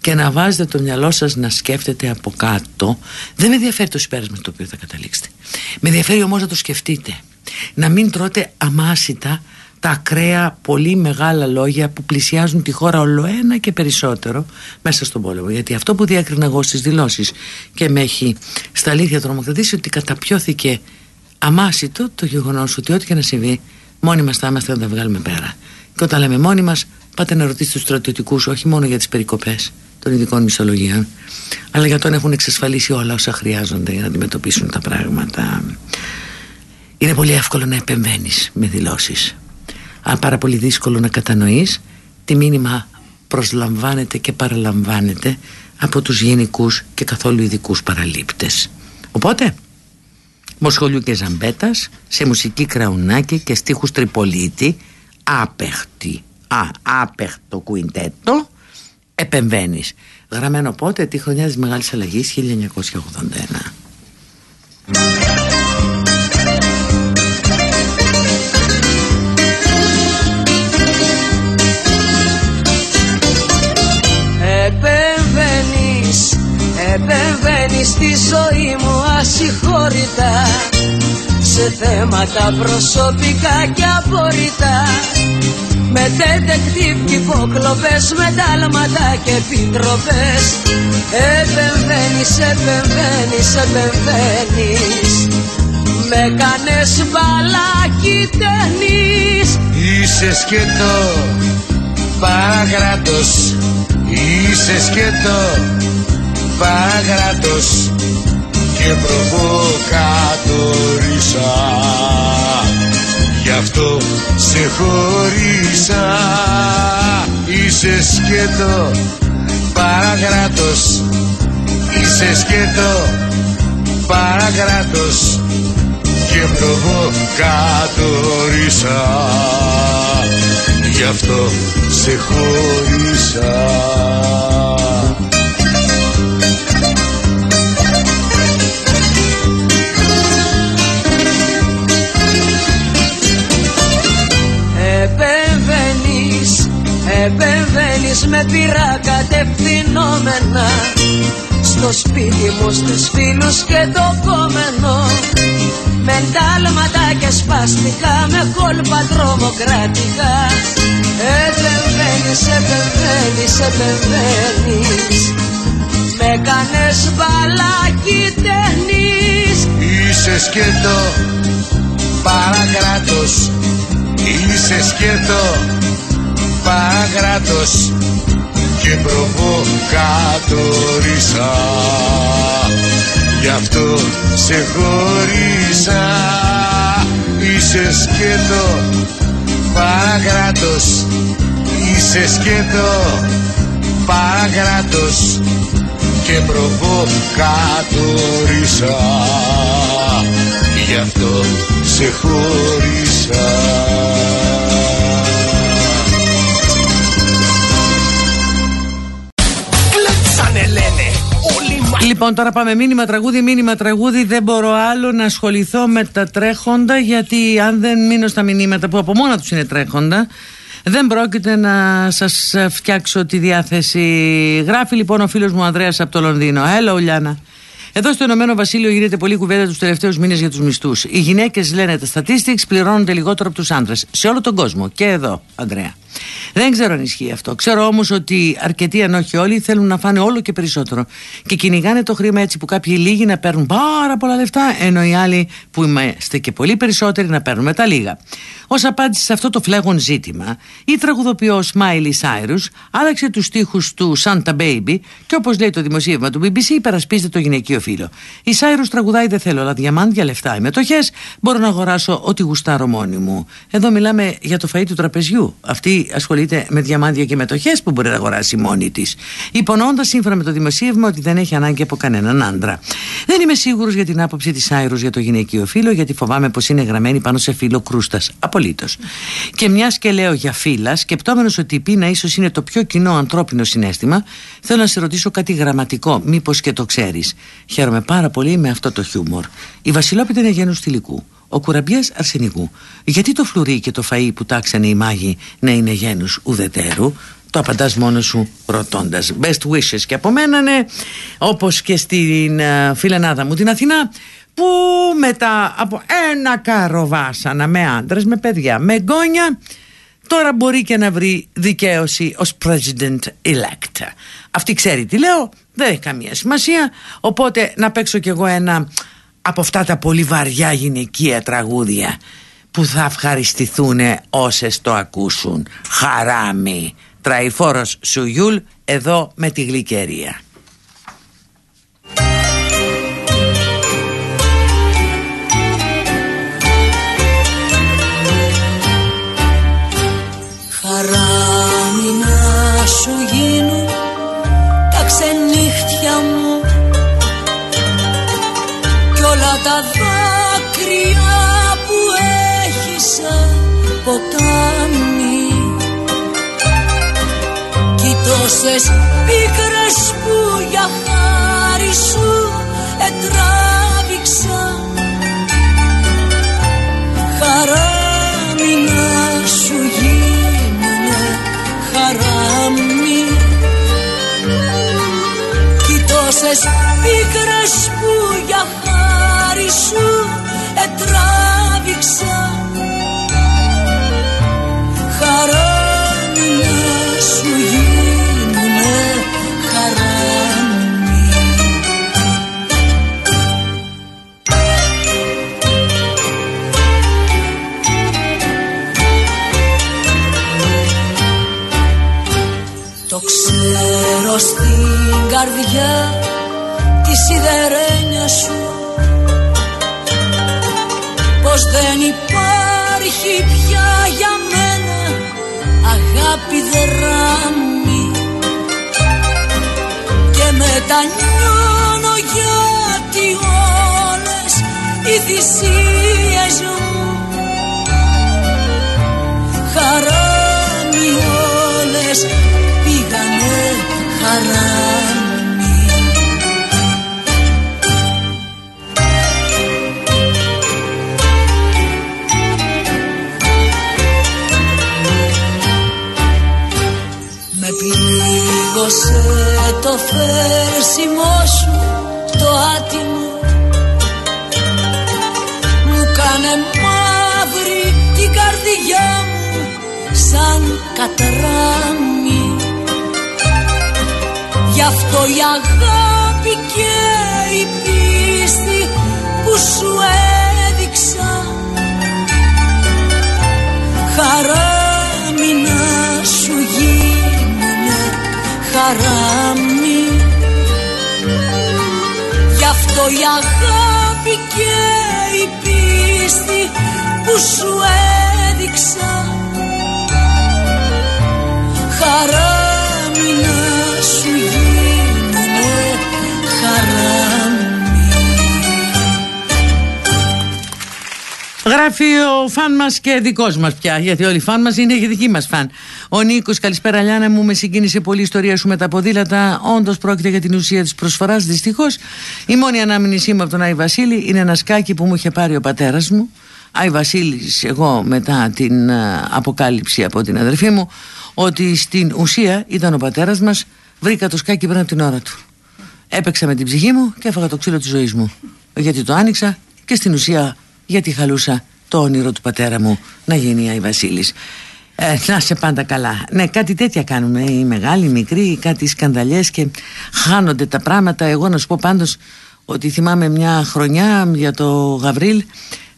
και να βάζετε το μυαλό σας να σκέφτεται από κάτω δεν με ενδιαφέρει το συμπέρασμα το οποίο θα καταλήξετε με ενδιαφέρει όμως να το σκεφτείτε να μην τρώτε αμάσιτα τα ακραία πολύ μεγάλα λόγια που πλησιάζουν τη χώρα όλο ένα και περισσότερο μέσα στον πόλεμο. Γιατί αυτό που διάκρινα εγώ στις δηλώσεις και με έχει στα αλήθεια τρομοκρατήσει ότι καταπιώθηκε αμάσιτο το γεγονός ότι ό,τι και να συμβεί μόνοι μας θα είμαστε να τα βγάλουμε πέρα. Και όταν λέμε μόνοι μας πάτε να ρωτήσετε τους στρατιωτικούς όχι μόνο για τις περικοπές των ειδικών μισολογίων αλλά για τον έχουν εξασφαλίσει όλα όσα χρειάζονται για να αντιμετωπίσουν τα πράγματα. Είναι πολύ εύκολο να επεμβαίνεις με δηλώσεις. Αλλά πάρα πολύ δύσκολο να κατανοείς τι μήνυμα προσλαμβάνεται και παραλαμβάνεται από τους γενικούς και καθόλου ειδικούς παραλήπτες. Οπότε Μοσχολιού και Ζαμπέτας σε μουσική κραουνάκι και στίχους Τριπολίτη άπεχτη α, άπεχτο κουιντέτο επεμβαίνεις. Γραμμένο πότε τη χρονιά της Μεγάλης Αλλαγής 1981 Επεμβαίνεις, επεμβαίνεις στη ζωή μου ασυγχώρητα. Σε θέματα προσωπικά και απορριτά με τεντεκτίβ και υποκλοπές, με τάλματα και επιτροπές. Επεμβαίνεις, επεμβαίνεις, επεμβαίνεις. Με κάνες μπαλάκι ταινείς Είσαι σκέτο, παρακράτος Είσαι σκέτο, παραγράτος. Και προβοκατορίσας γι' αυτό σε χωρίσα. Είσαι σκέτο παραγράτος. Είσαι σκέτο παραγράτος. Και προβοκατορίσα γι' αυτό σε χωρίσα Επεμβαίνεις με πειρά κατευθυνόμενα Στο σπίτι μου στους φίλους και το κόμενο. Με τάλματα και σπαστικά Με κόλπα τρομοκρατικά. Επεμβαίνεις, επεμβαίνεις, επεμβαίνεις. Με κάνες μπαλάκι ταινείς Είσαι σκέτο παρακράτος. Είσαι σκέτο παραγράτος και προβοκατορίσα γι' αυτό σε χωρίσα. Είσαι σκέτο παραγράτος είσαι σκέτο παραγράτος και προβοκατορίσα γι' αυτό σε χωρίσα Λοιπόν, τώρα πάμε μήνυμα τραγούδι, μήνυμα τραγούδι. Δεν μπορώ άλλο να ασχοληθώ με τα τρέχοντα, γιατί αν δεν μείνω στα μηνύματα που από μόνα τους είναι τρέχοντα, δεν πρόκειται να σας φτιάξω τη διάθεση. Γράφει λοιπόν ο φίλος μου Ανδρέας από το Λονδίνο. Έλα, Ουλιάνα. Εδώ στο Ηνωμένο Βασίλειο γίνεται πολύ κουβέντα τους τελευταίους μήνες για τους μισθούς. Οι γυναίκες, λένε τα statistics, πληρώνονται λιγότερο από τους άντρες. Σε όλο τον κόσμο. Και εδώ, Ανδρέα. Δεν ξέρω αν ισχύει αυτό. Ξέρω όμως ότι αρκετοί, αν όχι όλοι, θέλουν να φάνε όλο και περισσότερο. Και κυνηγάνε το χρήμα έτσι που κάποιοι λίγοι να παίρνουν πάρα πολλά λεφτά, ενώ οι άλλοι που είμαστε και πολύ περισσότεροι να παίρνουμε τα λίγα. Ω απάντηση σε αυτό το φλέγον ζήτημα, η τραγουδοποιός Smiley Cyrus άλλαξε τους στίχους του Santa Baby και όπως λέει το δημοσίευμα του BBC, υπερασπίζεται το γυναικείο φύλλο. Η Cyrus τραγουδάει Δεν θέλω, αλλά διαμάντια, λεφτά, οι μετοχές μπορώ να αγοράσω ό,τι γουστάρω μόνη μου. Εδώ μιλάμε για το φαΐ του τραπεζιού. Αυτή ασχολείται με διαμάντια και μετοχές που μπορεί να αγοράσει μόνη της. Υπονοώντας σύμφωνα με το δημοσίευμα ότι δεν έχει ανάγκη από κανέναν άντρα. Δεν είμαι σίγουρος για την άποψη της Cyrus για το γυναικείο φύλλο, γιατί φοβάμαι πως είναι γραμμένη πάνω σε φύλλο κρούστας. Απολύτως. Και μιας και λέω για φύλλα, σκεπτόμενος ότι η πείνα ίσως είναι το πιο κοινό ανθρώπινο συνέστημα, θέλω να σε ρωτήσω κάτι γραμματικό, μήπως και το ξέρεις. Χαίρομαι πάρα πολύ με αυτό το χιούμορ. Η Βασιλόπιτα είναι γένους θηλυκού. Ο κουραμπιάς αρσενικού. Γιατί το φλουρί και το φαΐ που τάξανε οι μάγοι να είναι γένους ουδετέρου. Το απαντάς μόνος σου ρωτώντας. Best wishes και από μένα ναι, όπως και στην uh, φιλενάδα μου την Αθηνά που μετά από ένα καροβάσανα με άντρες, με παιδιά, με γκόνια τώρα μπορεί και να βρει δικαίωση ως president-elect. Αυτή ξέρει τι λέω, δεν έχει καμία σημασία, οπότε να παίξω κι εγώ ένα από αυτά τα πολύ βαριά γυναικεία τραγούδια που θα ευχαριστηθούν όσες το ακούσουν. Χαράμι, τραϊφόρος Σουγιούλ εδώ με τη γλυκερία. Χαράμι να σου ποτάμι. Κι τόσες πίκρες που για χάρη σου ετράβηξα. Χαράμι να σου γίνουνε χαράμι. Κι τόσες πίκρες που καρδιά της σιδερένιας σου. Πως δεν υπάρχει πια για μένα αγάπη δράμη. Και μετανιώνω γιατί όλες οι θυσίες μου χαράμι όλες πήγανε χαράμι το φέρσιμό σου το άτιμο. Μου κάνε μαύρη την καρδιά μου σαν κατράμι. Γι' αυτό η αγάπη και η πίστη που σου έδειξα. Χαράμι να σου γίνει χαράμι Γι' αυτό η αγάπη και η πίστη που σου έδειξα Χαράμι να σου γίνουνε χαράμι Γράφει ο φαν μας και δικός μας πια. Γιατί όλοι οι φαν μας είναι και δικοί μας φαν. Ο Νίκος, καλησπέρα Λιάνα μου, με συγκίνησε πολύ η ιστορία σου με τα ποδήλατα. Όντως πρόκειται για την ουσία της προσφοράς. Δυστυχώς η μόνη ανάμνησή μου από τον Άι Βασίλη είναι ένα σκάκι που μου είχε πάρει ο πατέρας μου. Άι Βασίλης, εγώ μετά την ε, αποκάλυψη από την αδερφή μου, ότι στην ουσία ήταν ο πατέρας μας. Βρήκα το σκάκι πριν από την ώρα του. Έπαιξα με την ψυχή μου και έφαγα το ξύλο της ζωής μου. Γιατί το άνοιξα και στην ουσία γιατί χαλούσα το όνειρο του πατέρα μου να γίνει Άι Βασίλης. Ε, να σε πάντα καλά. Ναι, κάτι τέτοια κάνουμε. Οι μεγάλοι, οι μικροί, κάτι σκανδαλιές και χάνονται τα πράγματα. Εγώ να σου πω πάντως ότι θυμάμαι μια χρονιά για το Γαβρίλ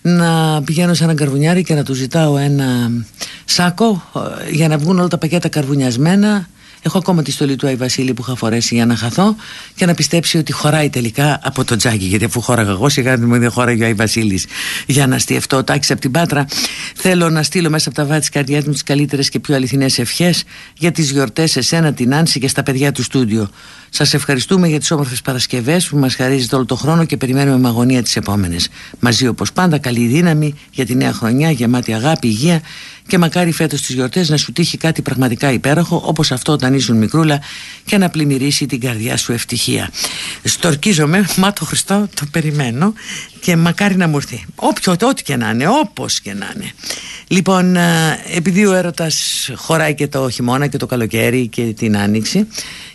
να πηγαίνω σε έναν καρβουνιάρι και να του ζητάω ένα σάκο ε, για να βγουν όλα τα πακέτα καρβουνιασμένα Έχω ακόμα τη στολή του Άι Βασίλη που είχα φορέσει για να χαθώ και να πιστέψει ότι χωράει τελικά από το τζάκι. Γιατί αφού χώραγα εγώ, σιγά μου δεν χώραγε ο Άι Βασίλης. Για να στιευτώ, τάξη από την πάτρα. Θέλω να στείλω μέσα από τα βάθη της καρδιάς μου τις καλύτερες και πιο αληθινές ευχές για τις γιορτές, εσένα, την Άνση και στα παιδιά του στούντιο. Σας ευχαριστούμε για τις όμορφες Παρασκευές που μας χαρίζετε όλο το χρόνο και περιμένουμε με αγωνία τις επόμενες. Μαζί όπως πάντα, καλή δύναμη για τη νέα χρονιά, γεμάτη αγάπη, υγεία και μακάρι φέτος τι γιορτές να σου τύχει κάτι πραγματικά υπέροχο όπως αυτό όταν ήσουν μικρούλα και να πλημμυρίσει την καρδιά σου ευτυχία. Στορκίζομαι, μα το Χριστό το περιμένω και μακάρι να μου έρθει. Όποιο, ό,τι και να είναι, όπως και να είναι. Λοιπόν, ε, επειδή ο έρωτας χωράει και το χειμώνα και το καλοκαίρι και την άνοιξη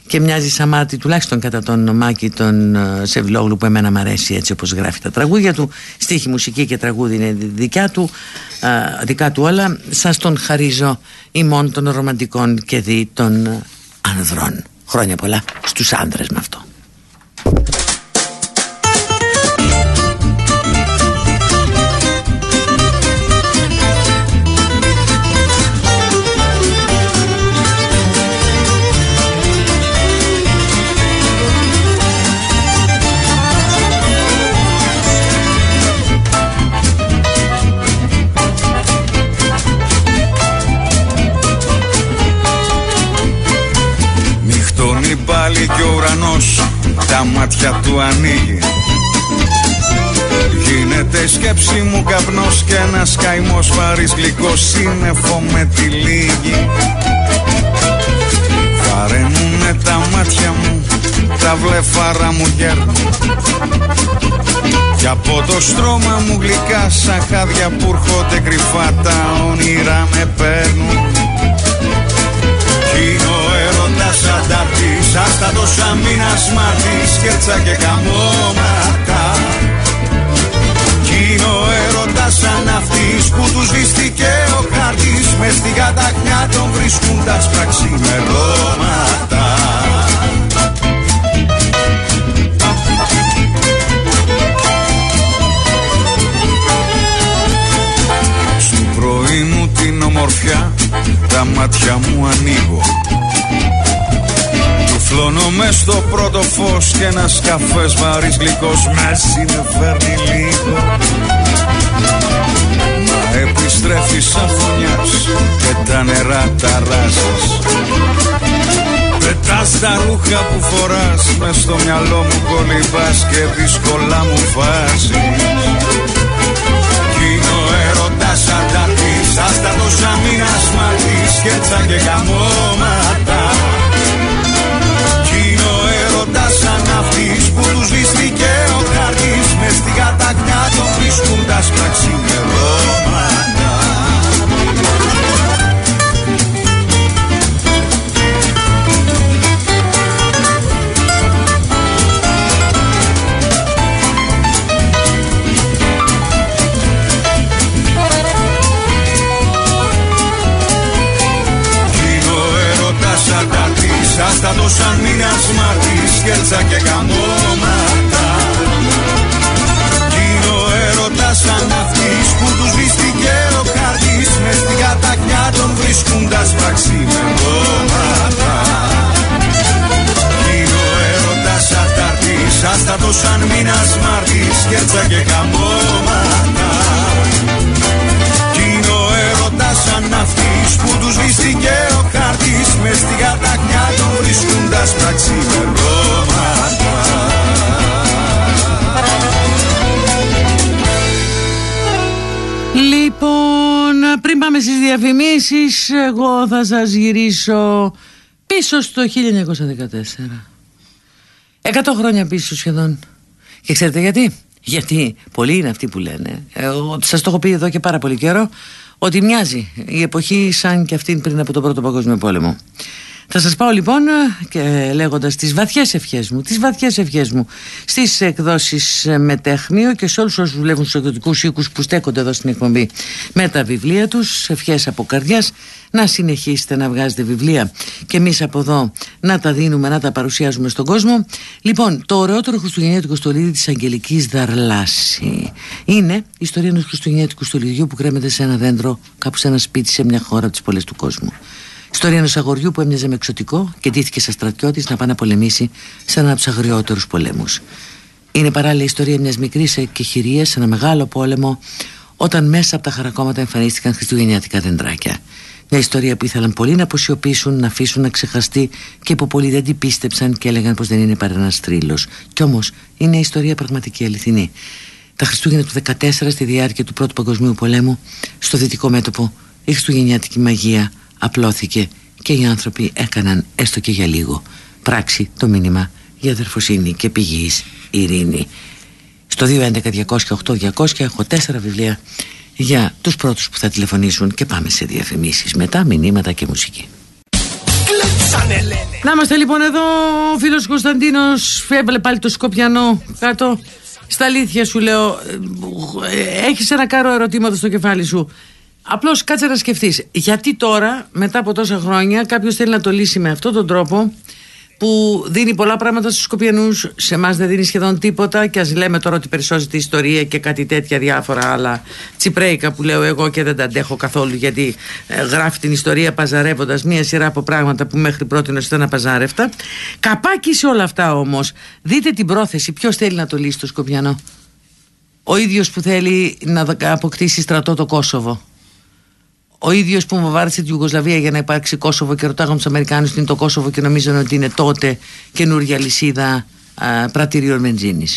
και μοιάζει σαν μάτι τουλάχιστον κατά τον Μάκη τον ε, Σευλόγλου που εμένα μου αρέσει έτσι όπως γράφει τα τραγούδια του. Στίχη, μουσική και τραγούδι είναι δικιά του ε, δικά του όλα. Σας τον χαρίζω ημών των ρομαντικών και δι των ανδρών. Χρόνια πολλά στους άντρες με αυτό πάλι και ο ουρανός τα μάτια του ανοίγει. Γίνεται σκέψη μου καπνός και ένας καημός βαρύς γλυκός σύννεφο με τη λίγη. Βαραίνουνε τα μάτια μου, τα βλεφάρα μου γέρνουν. Και από το στρώμα μου γλυκά σαν χάδια που έρχονται κρυφά τα όνειρα με παίρνουν ανταρτής Άστα τόσα μήνα σμαρτής Σκέτσα και καμώματα Κι είναι ο έρωτας σαν αυτής Που τους βυστηκε ο χάρτης Μες στη καταχνιά τον βρίσκουν τα σπραξιμερώματα. Στου πρωί μου την ομορφιά τα μάτια μου ανοίγω Κλώνω μες στο πρώτο φως και ένας καφές βαρύς γλυκός Μέση με φέρνει λίγο Μα επιστρέφει σαν φωνιάς και τα νερά ταράζεις Πετάς τα ρούχα που φοράς Μες στο μυαλό μου κολυμπάς και δύσκολα μου βάζεις. Κι είναι ο έρωτας ανταρτής Άστα τόσα μήνας σμαρτής Σκέτσα και καμώματα Που τους βυστηκε ο χαρτής Μες στην κατακνιά των βρίσκοντας πραξιμερώματα Είναι ανταρτής Άστατος σαν μήνας μαρτής Σκέλτσα και καμώματα Κι είναι ο έρωτας σαν αυτής Που τους βυστηκε ο χαρτής Μες στην κατακνιά των βρίσκοντας πραξιμερώματα Κι είναι ο έρωτας ανταρτής Άστατος σαν μήνας μαρτής Σκέλτσα και καμώματα Κι είναι ο έρωτας σαν αυτής που τους βυστηκε ο χάρτης Μες στην κατακνιά των βρίσκοντας πραξιμερώματα Λοιπόν, πριν πάμε στις διαφημίσεις, εγώ θα σας γυρίσω πίσω στο 1914. Εκατό χρόνια πίσω σχεδόν. Και ξέρετε γιατί; Γιατί πολλοί είναι αυτοί που λένε, εγώ σας το έχω πει εδώ και πάρα πολύ καιρό, ότι μοιάζει η εποχή σαν και αυτήν πριν από τον Πρώτο Παγκόσμιο Πόλεμο. Θα σας πάω λοιπόν και λέγοντας τις βαθιές ευχές μου, τις βαθιές ευχές μου στις εκδόσεις ε, Μετέχμιο και σε όλους όσους δουλεύουν στους εκδοτικούς οίκους που στέκονται εδώ στην εκπομπή με τα βιβλία τους, ευχές από καρδιάς να συνεχίσετε να βγάζετε βιβλία και εμείς από εδώ να τα δίνουμε, να τα παρουσιάζουμε στον κόσμο. Λοιπόν, το ωραιότερο χριστουγεννιάτικο στολίδι της Αγγελικής Δαρλάση είναι η ιστορία ενός χριστουγεννιάτικου στολιδιού που κρέμεται σε ένα δέντρο κάπου σε ένα σπίτι σε μια χώρα από τις πολλές του κόσμου. Ιστορία ενός αγοριού που έμοιαζε με εξωτικό και ντύθηκε σαν στρατιώτη να πάει να πολεμήσει σε ένα από τους αγριότερους πολέμους. Είναι παράλληλα η ιστορία μιας μικρής εκεχηρίας σε ένα μεγάλο πόλεμο, όταν μέσα από τα χαρακόμματα εμφανίστηκαν χριστουγεννιάτικα δεντράκια. Μια ιστορία που ήθελαν πολλοί να αποσιωπήσουν, να αφήσουν να ξεχαστεί και που πολλοί δεν την πίστεψαν και έλεγαν πως δεν είναι παρά ένας τρίλο. Κι όμως είναι ιστορία πραγματική αληθινή. Τα Χριστούγεννα του 14 στη διάρκεια του Πρώτου Παγκοσμίου Πολέμου, στο δυτικό μέτωπο, η Χριστουγεννιάτικη μαγεία απλώθηκε και οι άνθρωποι έκαναν έστω και για λίγο. Πράξη το μήνυμα για αδερφοσύνη και πηγής ειρήνη. Στο 211-208-200 έχω τέσσερα βιβλία για τους πρώτους που θα τηλεφωνήσουν και πάμε σε διαφημίσεις. Μετά μηνύματα και μουσική. Να είμαστε λοιπόν εδώ ο φίλος Κωνσταντίνος έβαλε πάλι το Σκοπιανό κάτω. Στα αλήθεια σου λέω ε, έχεις ένα κάρο ερωτήματα στο κεφάλι σου Απλώς κάτσε να σκεφτείς. Γιατί τώρα, μετά από τόσα χρόνια, κάποιος θέλει να το λύσει με αυτόν τον τρόπο που δίνει πολλά πράγματα στους Σκοπιανούς, σε εμάς δεν δίνει σχεδόν τίποτα. Και ας λέμε τώρα ότι περισσώζει τη ιστορία και κάτι τέτοια διάφορα άλλα τσιπρέικα που λέω εγώ και δεν τα αντέχω καθόλου γιατί ε, γράφει την ιστορία παζαρεύοντας μία σειρά από πράγματα που μέχρι πρώτη ήταν απαζάρευτα. Καπάκι σε όλα αυτά όμως, δείτε την πρόθεση. Ποιος θέλει να το λύσει το Σκοπιανό; Ο ίδιος που θέλει να αποκτήσει στρατό το Κόσοβο ο ίδιος που βομβάρδισε τη Ιουγκοσλαβία για να υπάρξει Κόσοβο και ρωτάγαμε τους Αμερικάνους τι είναι το Κόσοβο και νομίζανε ότι είναι τότε καινούργια λυσίδα α, πρατηρίων βενζίνη.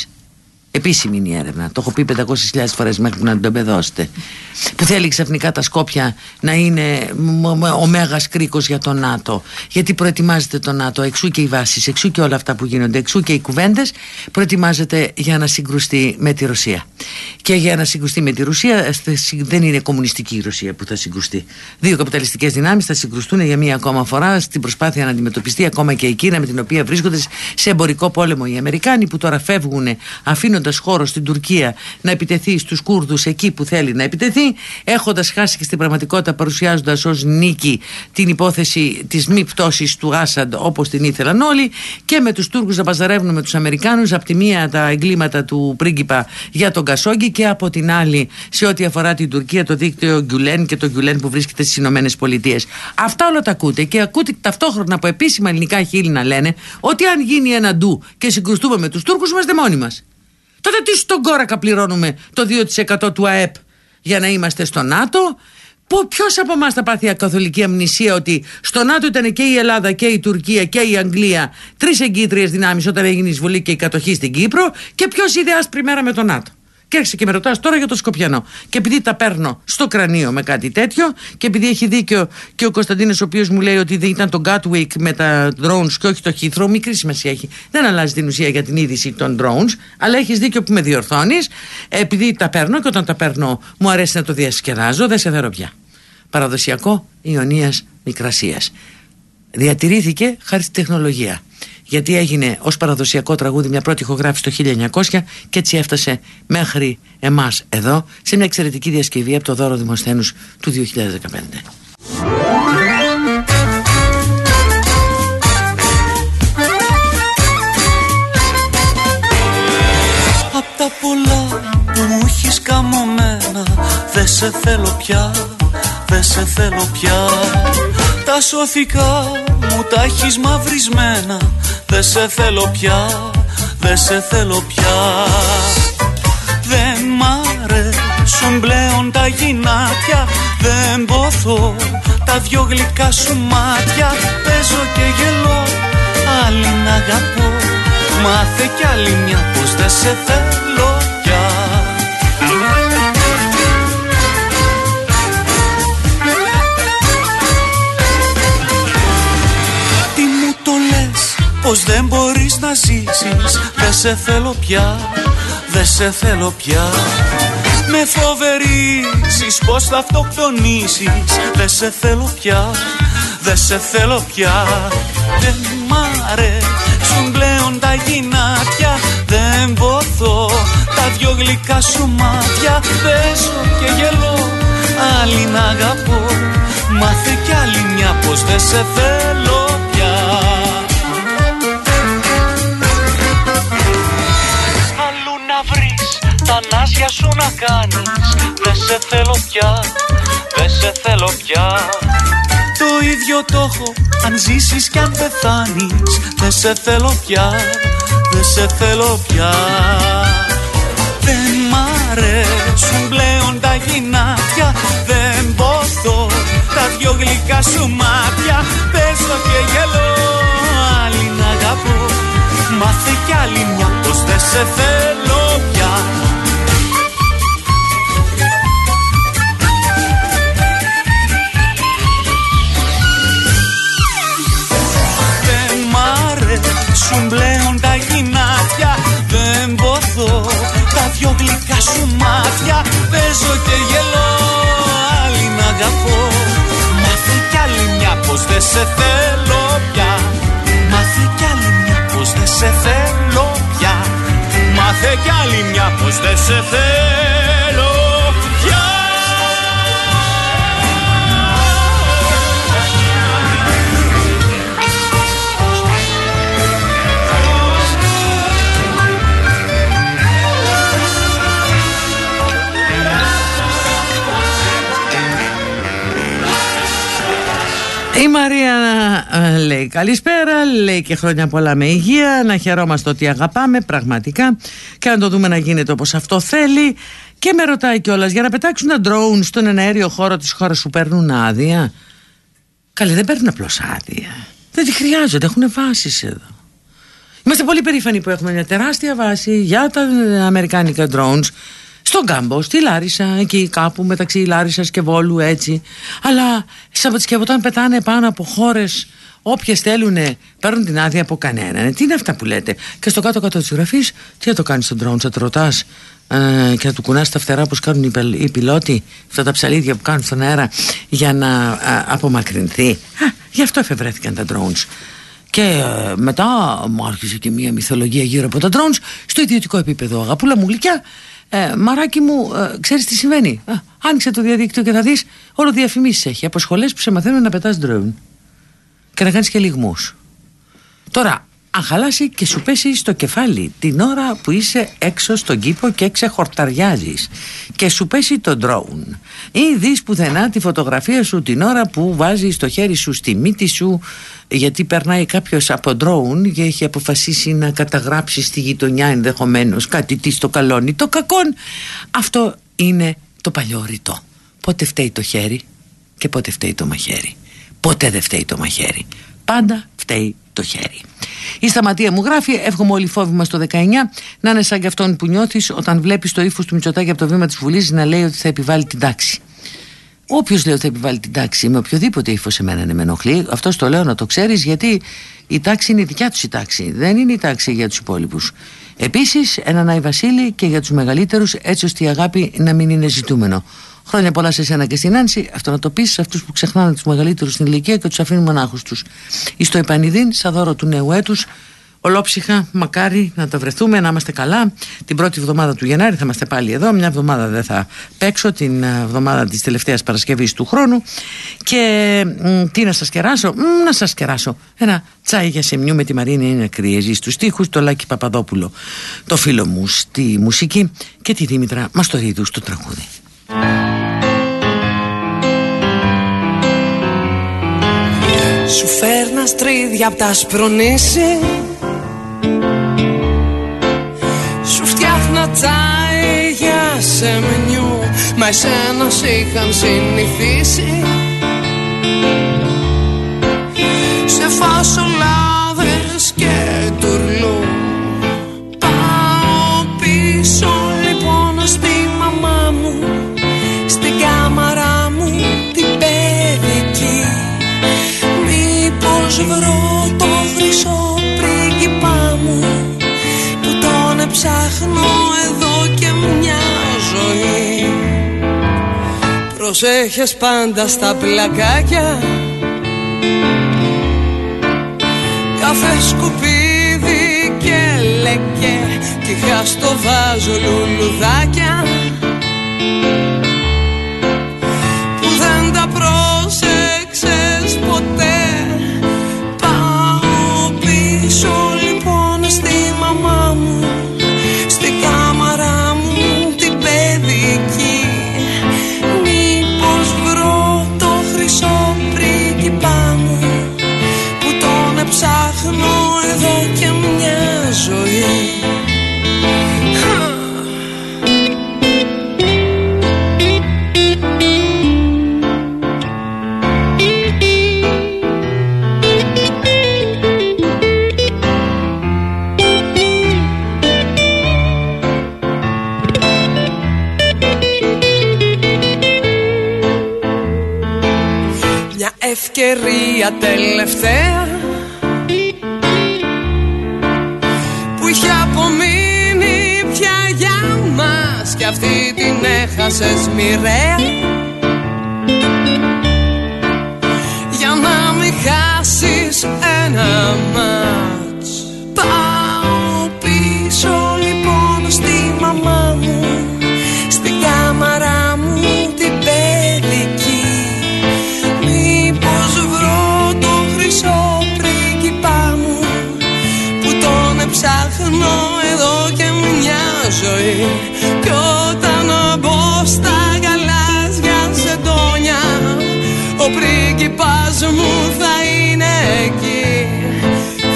Επίσημη είναι η έρευνα. Το έχω πει 500.000 φορές μέχρι που να την πεμπεδώσετε. Που θέλει ξαφνικά τα Σκόπια να είναι ο μέγας κρίκος για το ΝΑΤΟ. Γιατί προετοιμάζεται το ΝΑΤΟ, εξού και οι βάσεις, εξού και όλα αυτά που γίνονται, εξού και οι κουβέντες, προετοιμάζεται για να συγκρουστεί με τη Ρωσία. Και για να συγκρουστεί με τη Ρωσία, δεν είναι κομμουνιστική η Ρωσία που θα συγκρουστεί. Δύο καπιταλιστικές δυνάμεις θα συγκρουστούν για μία ακόμα φορά στην προσπάθεια να αντιμετωπιστεί ακόμα και η Κίνα με την οποία βρίσκονται σε εμπορικό πόλεμο οι Αμερικάνοι που τώρα φεύγουν, αφήνοντα δίνοντας χώρο στην Τουρκία να επιτεθεί στους Κούρδους εκεί που θέλει να επιτεθεί έχοντας χάσει και στην πραγματικότητα παρουσιάζοντας ως νίκη την υπόθεση της μη πτώσης του Άσαντ όπως την ήθελαν όλοι και με τους Τούρκους να παζαρεύουν με τους Αμερικάνους από τη μία τα εγκλήματα του πρίγκιπα για τον Κασόγκη και από την άλλη σε ό,τι αφορά την Τουρκία το δίκτυο Γκουλέν και το Γκουλέν που βρίσκεται στις Ηνωμένες Πολιτείες. Αυτά όλα τα ακούτε και ακούτε ταυτόχρονα από επίσημα ελληνικά χείλη να λένε ότι αν γίνει ένα ντου και συγκρουστούμε με τους Τούρκους είμαστε μόνοι μας. Τότε τι στον κόρακα πληρώνουμε το 2% του ΑΕΠ για να είμαστε στο ΝΑΤΟ; Ποιος από εμάς θα πάθει καθολική αμνησία ότι στο ΝΑΤΟ ήταν και η Ελλάδα και η Τουρκία και η Αγγλία τρεις εγκύτριες δυνάμεις όταν έγινε η εισβολή και η κατοχή στην Κύπρο και ποιος είδε άσπρη μέρα με το ΝΑΤΟ; Και έρχεσαι και με ρωτάς τώρα για το Σκοπιανό. Και επειδή τα παίρνω στο κρανίο με κάτι τέτοιο, και επειδή έχει δίκιο και ο Κωνσταντίνος, ο οποίος μου λέει ότι δεν ήταν το Gatwick με τα drones και όχι το Heathrow, μικρή σημασία έχει. Δεν αλλάζει την ουσία για την είδηση των drones, αλλά έχεις δίκιο που με διορθώνεις. Επειδή τα παίρνω και όταν τα παίρνω μου αρέσει να το διασκεδάζω, δεν σε δέρω πια. Παραδοσιακό Ιωνίας Μικρασίας. Διατηρήθηκε χάρη στη τεχνολογία γιατί έγινε ως παραδοσιακό τραγούδι μια πρώτη ηχογράφηση το 1900 και έτσι έφτασε μέχρι εμάς εδώ σε μια εξαιρετική διασκευή από το δώρο Δημοσθένους του 2015. Απ' τα πολλά που μου έχεις καμωμένα Δε σε θέλω πια, δε σε θέλω πια Τα σωθικά μου τα έχεις μαυρισμένα. Δε σε θέλω πια, δε σε θέλω πια. Δεν μ' αρέσουν πλέον τα γυνάτια. Δεν ποθώ τα δυο γλυκά σου μάτια. Παίζω και γελώ, άλλη να αγαπώ. Μάθε κι άλλη μια πως δεν σε θέλω να ζήσεις Δεν σε θέλω πια Δεν σε θέλω πια. Με φοβερίζεις πως θα αυτοκτονήσεις. Δεν σε θέλω πια Δεν σε θέλω πια. Δεν μ' αρέσουν πλέον τα γυνάτια. Δεν βοθώ τα δυο γλυκά σου μάτια. Παίζω και γελώ Άλλη να αγαπώ. Μάθε κι άλλη μια πως δεν σε θέλω τα νάσια σου να κάνεις Δεν σε θέλω πια, δεν σε θέλω πια. Το ίδιο το έχω αν ζήσεις κι αν πεθάνεις Δεν σε θέλω πια, δεν σε θέλω πια. Δεν μ' αρέσουν πλέον τα γυνάτια Δεν ποθώ τα δυο γλυκά σου μάτια. Πέσω και γελώ, άλλη να αγαπώ Μάθε κι άλλη μια πως δεν σε θέλω πια αρέσουν πλέον τα γυνάτια Δεν ποθώ τα δυο γλυκά σου μάτια. Παίζω και γελώ άλλη να αγαπώ. Μάθε κι άλλη μια πως δεν σε θέλω πια. Μάθε κι άλλη μια πως δεν σε θέλω πια. Μάθε κι άλλη μια πως δεν σε θέλω Μαρία ε, λέει καλησπέρα, λέει και χρόνια πολλά με υγεία, να χαιρόμαστε ότι αγαπάμε πραγματικά και να το δούμε να γίνεται όπως αυτό θέλει και με ρωτάει κιόλας για να πετάξουν τα drone στον εναέριο χώρο της χώρας σου παίρνουν άδεια; Καλή δεν παίρνουν απλώς άδεια. Δεν τη χρειάζονται, έχουν βάσεις εδώ. Είμαστε πολύ περήφανοι που έχουμε μια τεράστια βάση για τα αμερικάνικα drones στον κάμπο, στη Λάρισα, εκεί κάπου μεταξύ Λάρισας και Βόλου έτσι. Αλλά Σαββατοκύριακο όταν πετάνε πάνω από χώρες Όποιες θέλουν παίρνουν την άδεια από κανέναν. Τι είναι αυτά που λέτε; Και στο κάτω-κάτω της γραφής, τι θα το κάνεις στον τρόνο, θα το ρωτάς; Ε, και θα του κουνάς τα φτερά όπως κάνουν οι, οι πιλότοι, αυτά τα ψαλίδια που κάνουν στον αέρα για να α, απομακρυνθεί. Α, γι' αυτό εφευρέθηκαν τα drones. Και ε, μετά μου άρχισε και μια μυθολογία γύρω από τα drones στο ιδιωτικό επίπεδο. Αγαπούλα μου γλυκιά, ε, μαράκι μου, ε, ξέρεις τι συμβαίνει; Ε, άνοιξε το διαδίκτυο και θα δεις όλο διαφημίσεις έχει. Από σχολές που σε μαθαίνουν να πετάς drone και να κάνεις και λιγμούς. Τώρα, αν χαλάσει και σου πέσει στο κεφάλι την ώρα που είσαι έξω στον κήπο και ξεχορταριάζεις και σου πέσει το drone ή δεις πουθενά τη φωτογραφία σου την ώρα που βάζεις το χέρι σου στη μύτη σου γιατί περνάει κάποιος από drone και έχει αποφασίσει να καταγράψει στη γειτονιά ενδεχομένως κάτι τι στο καλόνι το κακόν. Αυτό είναι το παλιό ρητό. Πότε φταίει το χέρι και πότε φταίει το μαχαίρι. Ποτέ δεν φταίει το μαχαίρι. Πάντα φταίει το χέρι. Η Σταματία μου γράφει: Εύχομαι όλοι οι φόβοι μας το 19 να είναι σαν και αυτόν που νιώθεις όταν βλέπεις το ύφος του Μητσοτάκη από το βήμα της Βουλής να λέει ότι θα επιβάλλει την τάξη. Όποιος λέει ότι θα επιβάλλει την τάξη με οποιοδήποτε ύφος σε μένα με ενοχλεί, αυτός το λέω να το ξέρεις γιατί η τάξη είναι η δικιά τους η τάξη. Δεν είναι η τάξη για τους υπόλοιπους. Επίσης, έναν Άι Βασίλη και για τους μεγαλύτερους, έτσι ώστε η αγάπη να μην είναι ζητούμενο. Χρόνια πολλά σε εσένα και στην Άνση. Αυτό να το πεις σε αυτούς που ξεχνάνε τους μεγαλύτερους στην ηλικία και τους αφήνουν μονάχους τους. Εις το επανειδήν, σαν δώρο του νέου έτους, ολόψυχα, μακάρι να τα βρεθούμε, να είμαστε καλά. Την πρώτη εβδομάδα του Γενάρη θα είμαστε πάλι εδώ. Μια εβδομάδα δεν θα παίξω, την εβδομάδα της τελευταίας Παρασκευής του χρόνου. Και μ, τι να σας κεράσω, μ, να σας κεράσω. Ένα τσάι για σεμνιού με τη Μαρίνη είναι κρύεζη στου τοίχου, το Λάκη Παπαδόπουλο, το φίλο μου στη μουσική και τη Δήμητρα Μαστορίδου στο τραγούδι. Σου φέρνα στρίδια απ' τα σπρονίσι Σου φτιάχνα τσάι για σεμνιού Μα εσένα σ' είχαν συνηθίσει Προσέχες πάντα στα πλακάκια. Κάθε σκουπίδι και λεκέ Κι είχα στο βάζο λουλουδάκια ευκαιρία τελευταία Που είχε απομείνει πια για μας. Κι αυτή την έχασες μοιραία Κι όταν μπω στα γαλάζια σεντόνια Ο πρίγκιπάς μου θα είναι εκεί.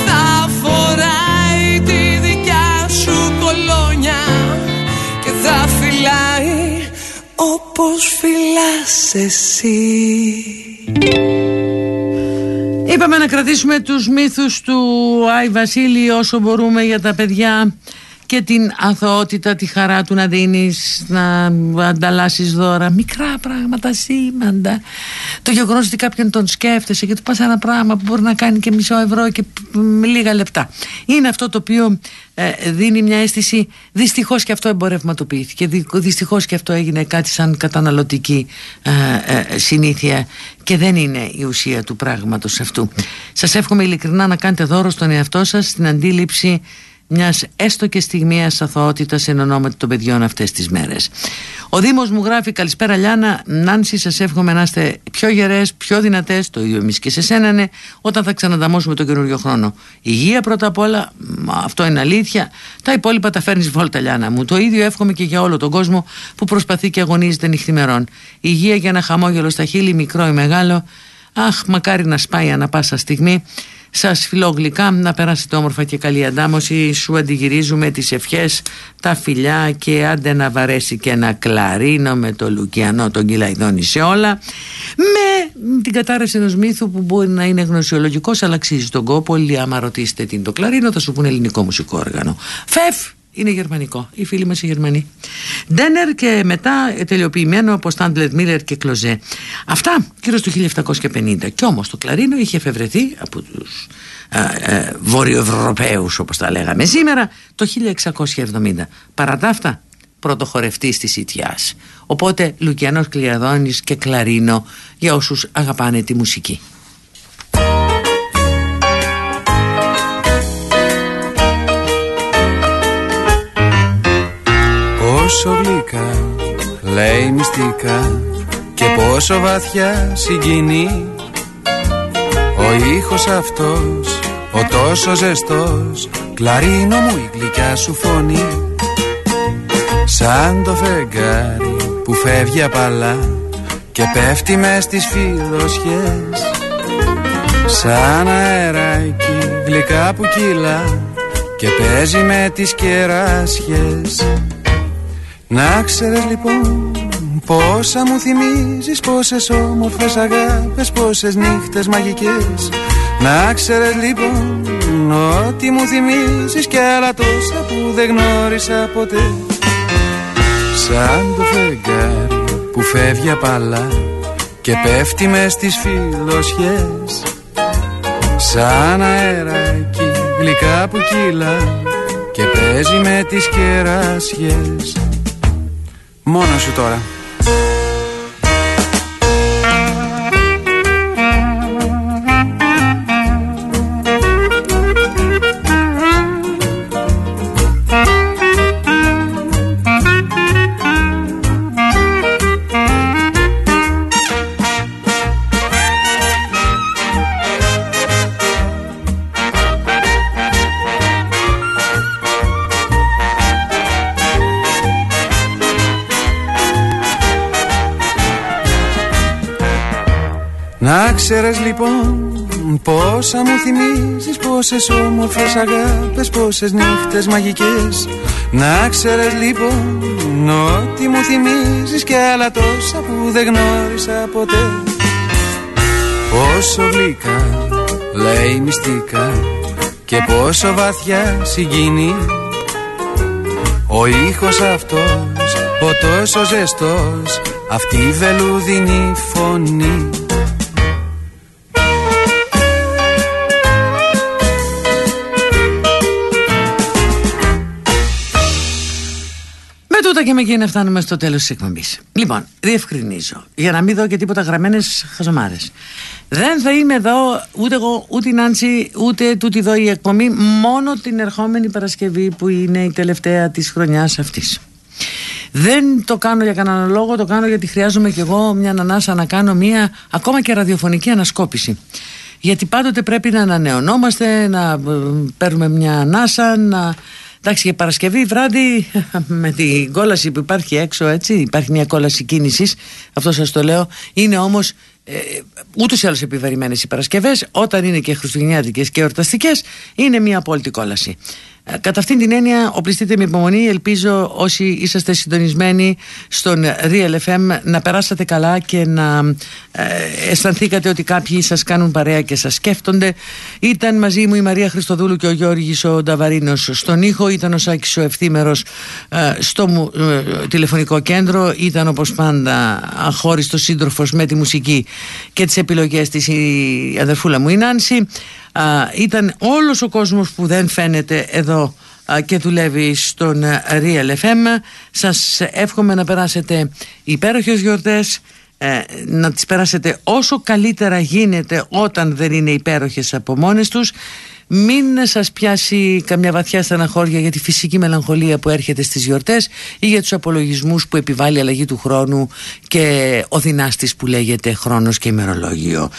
Θα φοράει τη δικιά σου κολόνια Και θα φυλάει όπως φυλάς εσύ. Είπαμε να κρατήσουμε τους μύθους του Άι Βασίλη όσο μπορούμε για τα παιδιά και την αθωότητα, τη χαρά του να δίνεις, να ανταλλάσσεις δώρα. Μικρά πράγματα, σήμαντα. Το γεγονός ότι κάποιον τον σκέφτεσαι και του πας ένα πράγμα που μπορεί να κάνει και μισό ευρώ και με λίγα λεπτά. Είναι αυτό το οποίο ε, δίνει μια αίσθηση δυστυχώς και αυτό εμπορευματοποιήθηκε δυστυχώς και αυτό έγινε κάτι σαν καταναλωτική ε, ε, συνήθεια και δεν είναι η ουσία του πράγματος αυτού σας εύχομαι ειλικρινά να κάνετε δώρο στον εαυτό σας στην αντίληψη μιας έστω και στιγμίας αθωότητας εν ονόματι των παιδιών αυτές τις μέρες. Ο Δήμος μου γράφει καλησπέρα Λιάνα, Νάνση σας εύχομαι να είστε πιο γερές, πιο δυνατές, το ίδιο εμείς και σε σένα ναι, όταν θα ξανανταμώσουμε τον καινούριο χρόνο. Υγεία πρώτα απ' όλα, αυτό είναι αλήθεια, τα υπόλοιπα τα φέρνεις βόλτα Λιάνα μου. Το ίδιο εύχομαι και για όλο τον κόσμο που προσπαθεί και αγωνίζεται νυχθημερών. Υγεία για ένα χαμόγελο στα χείλη, μικρό ή μεγάλο, αχ μακάρι να σπάει ανα πάσα στιγμή σας φιλόγλυκά να περάσετε όμορφα και καλή αντάμωση. Σου αντιγυρίζουμε τις ευχές Τα φιλιά και άντε να βαρέσει και ένα κλαρίνο Με το Λουκιανό τον Κυλαϊδόνη σε όλα. Με την κατάρρευση ενός μύθου που μπορεί να είναι γνωσιολογικός Αλλά αξίζει τον κόπο. Άμα ρωτήσετε τι είναι το κλαρίνο θα σου πούνε ελληνικό μουσικό όργανο. Φεφ είναι γερμανικό. Οι φίλοι μας οι Γερμανοί. Ντένερ και μετά τελειοποιημένο από Στάντλερ Μίλλερ και Κλοζέ. Αυτά γύρω στο 1750. Κι όμως το κλαρίνο είχε εφευρεθεί από τους ε, ε, Βορειοευρωπαίους όπως τα λέγαμε σήμερα το 1670. Παρά τα αυτά, πρωτοχωρευτή της Ιτιάς. Οπότε Λουκιανός Κλειαδόνη και κλαρίνο για όσους αγαπάνε τη μουσική. Πόσο γλυκά λέει μυστικά και πόσο βαθιά συγκινεί. Ο ήχος αυτός, ο τόσο ζεστός Κλαρίνο μου η γλυκιά σου φωνή. Σαν το φεγγάρι που φεύγει απαλά Και πέφτει μες στις φιλοσιές. Σαν αεράκι γλυκά που κυλά Και παίζει με τις κεράσιες να ξέρεις λοιπόν πόσα μου θυμίζεις Πόσες όμορφες αγάπες, πόσες νύχτες μαγικές. Να ξέρεις λοιπόν ότι μου θυμίζεις Και άλλα τόσα που δεν γνώρισα ποτέ. Σαν το φεγγάρι που φεύγει απαλά Και πέφτει μες στις φιλοσιές. Σαν αεράκι γλυκά που κύλα Και παίζει με τις κεράσιες Μόνο σου τώρα. Να ξέρεις λοιπόν πόσα μου θυμίζεις Πόσες όμορφες αγάπες, πόσες νύχτες μαγικές. Να ξέρεις λοιπόν ότι μου θυμίζεις Και άλλα τόσα που δεν γνώρισα ποτέ. Πόσο γλυκά λέει μυστικά Και πόσο βαθιά συγκινεί. Ο ήχος αυτός, ο τόσο ζεστός Αυτή η βελούδινη φωνή και με εκείνα φτάνουμε στο τέλος της εκπομπής. Λοιπόν, διευκρινίζω, για να μην δω και τίποτα γραμμένες χαζομάρες. Δεν θα είμαι εδώ ούτε εγώ, ούτε η Νάντσι, ούτε τούτη εδώ η εκπομπή, μόνο την ερχόμενη Παρασκευή που είναι η τελευταία της χρονιάς αυτής. Δεν το κάνω για κανέναν λόγο, το κάνω γιατί χρειάζομαι κι εγώ μια ανάσα να κάνω μια ακόμα και ραδιοφωνική ανασκόπηση. Γιατί πάντοτε πρέπει να ανανεωνόμαστε, να ε, παίρνουμε μια ανάσα, να Εντάξει, για Παρασκευή βράδυ με την κόλαση που υπάρχει έξω, έτσι, υπάρχει μια κόλαση κίνησης, αυτό σας το λέω. Είναι όμως ε, ούτως ή άλλως επιβαρημένες οι Παρασκευές. Όταν είναι και Χριστουγεννιάτικες και εορταστικές, είναι μια απόλυτη κόλαση. Ε, κατά αυτήν την έννοια, οπλιστείτε με υπομονή. Ελπίζω όσοι είσαστε συντονισμένοι στον Real FM να περάσατε καλά και να ε, αισθανθήκατε ότι κάποιοι σας κάνουν παρέα και σας σκέφτονται. Ήταν μαζί μου η Μαρία Χριστοδούλου και ο Γιώργης ο Νταβαρίνος στον ήχο. Ήταν ο Σάκης ο Ευθύμερος ε, στο τηλεφωνικό κέντρο. Ήταν όπως πάντα αχώριστος σύντροφος με τη μουσική και τις επιλογές της η αδερφούλα μου. Η Νάνση ήταν όλος ο κόσμος που δεν φαίνεται εδώ και δουλεύει στον Real FM σας εύχομαι να περάσετε υπέροχες γιορτές ε, να τις περάσετε όσο καλύτερα γίνεται όταν δεν είναι υπέροχες από μόνες τους μην σας πιάσει καμιά βαθιά στεναχώρια για τη φυσική μελαγχολία που έρχεται στις γιορτές ή για τους απολογισμούς που επιβάλλει η αλλαγή του χρόνου και ο δυνάστης που λέγεται χρόνος και ημερολόγιο.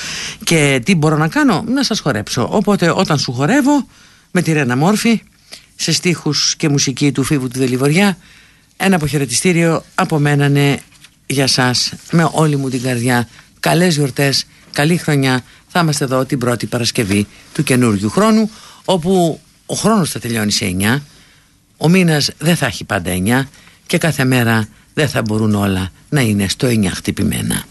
Και τι μπορώ να κάνω, να σας χορέψω. Οπότε όταν σου χορεύω με τη Ρένα Μόρφη σε στίχους και μουσική του Φίβου του Δελιβοριά ένα αποχαιρετιστήριο από μένανε για σας με όλη μου την καρδιά. Καλές γιορτές, καλή χρονιά θα είμαστε εδώ την πρώτη Παρασκευή του καινούργιου χρόνου όπου ο χρόνος θα τελειώνει σε 9 ο μήνας δεν θα έχει πάντα 9 και κάθε μέρα δεν θα μπορούν όλα να είναι στο 9 χτυπημένα.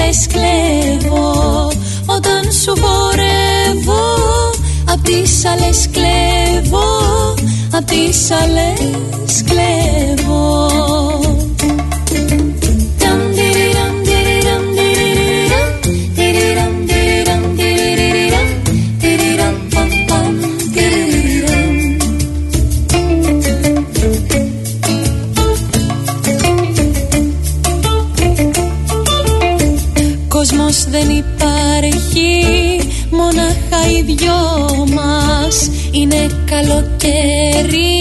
Τις άλλες κλέβω Όταν σου χορεύω απ' τις άλλες κλέβω Απ' τις άλλες κλέβω καλοκαίρι.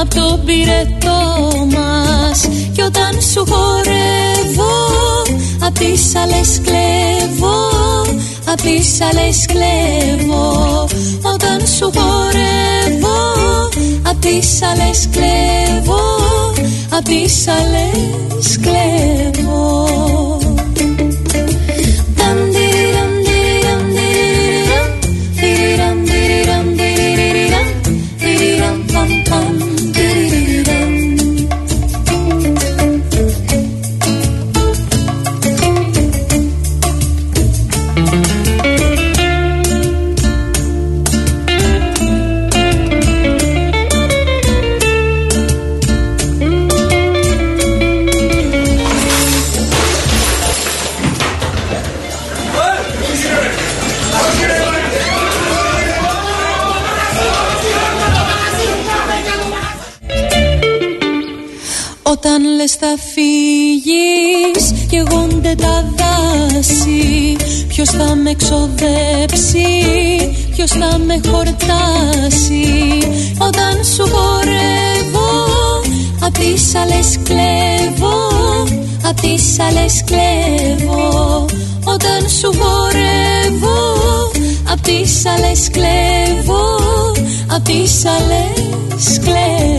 Απ' το πυρετό μας Κι όταν σου χορεύω Απ' τις άλλες κλέβω Απ' τις άλλες κλέβω. Όταν σου χορεύω Απ' τις άλλες κλέβω Απ' τις άλλες κλέβω Ποιος θα με ξοδέψει Ποιος θα με χορτάσει. Όταν σου χορεύω Απ' τις άλλες κλέβω Απ' τις άλλες κλέβω. Όταν σου χορεύω Απ' τις άλλες κλέβω Απ' τις άλλες κλέβω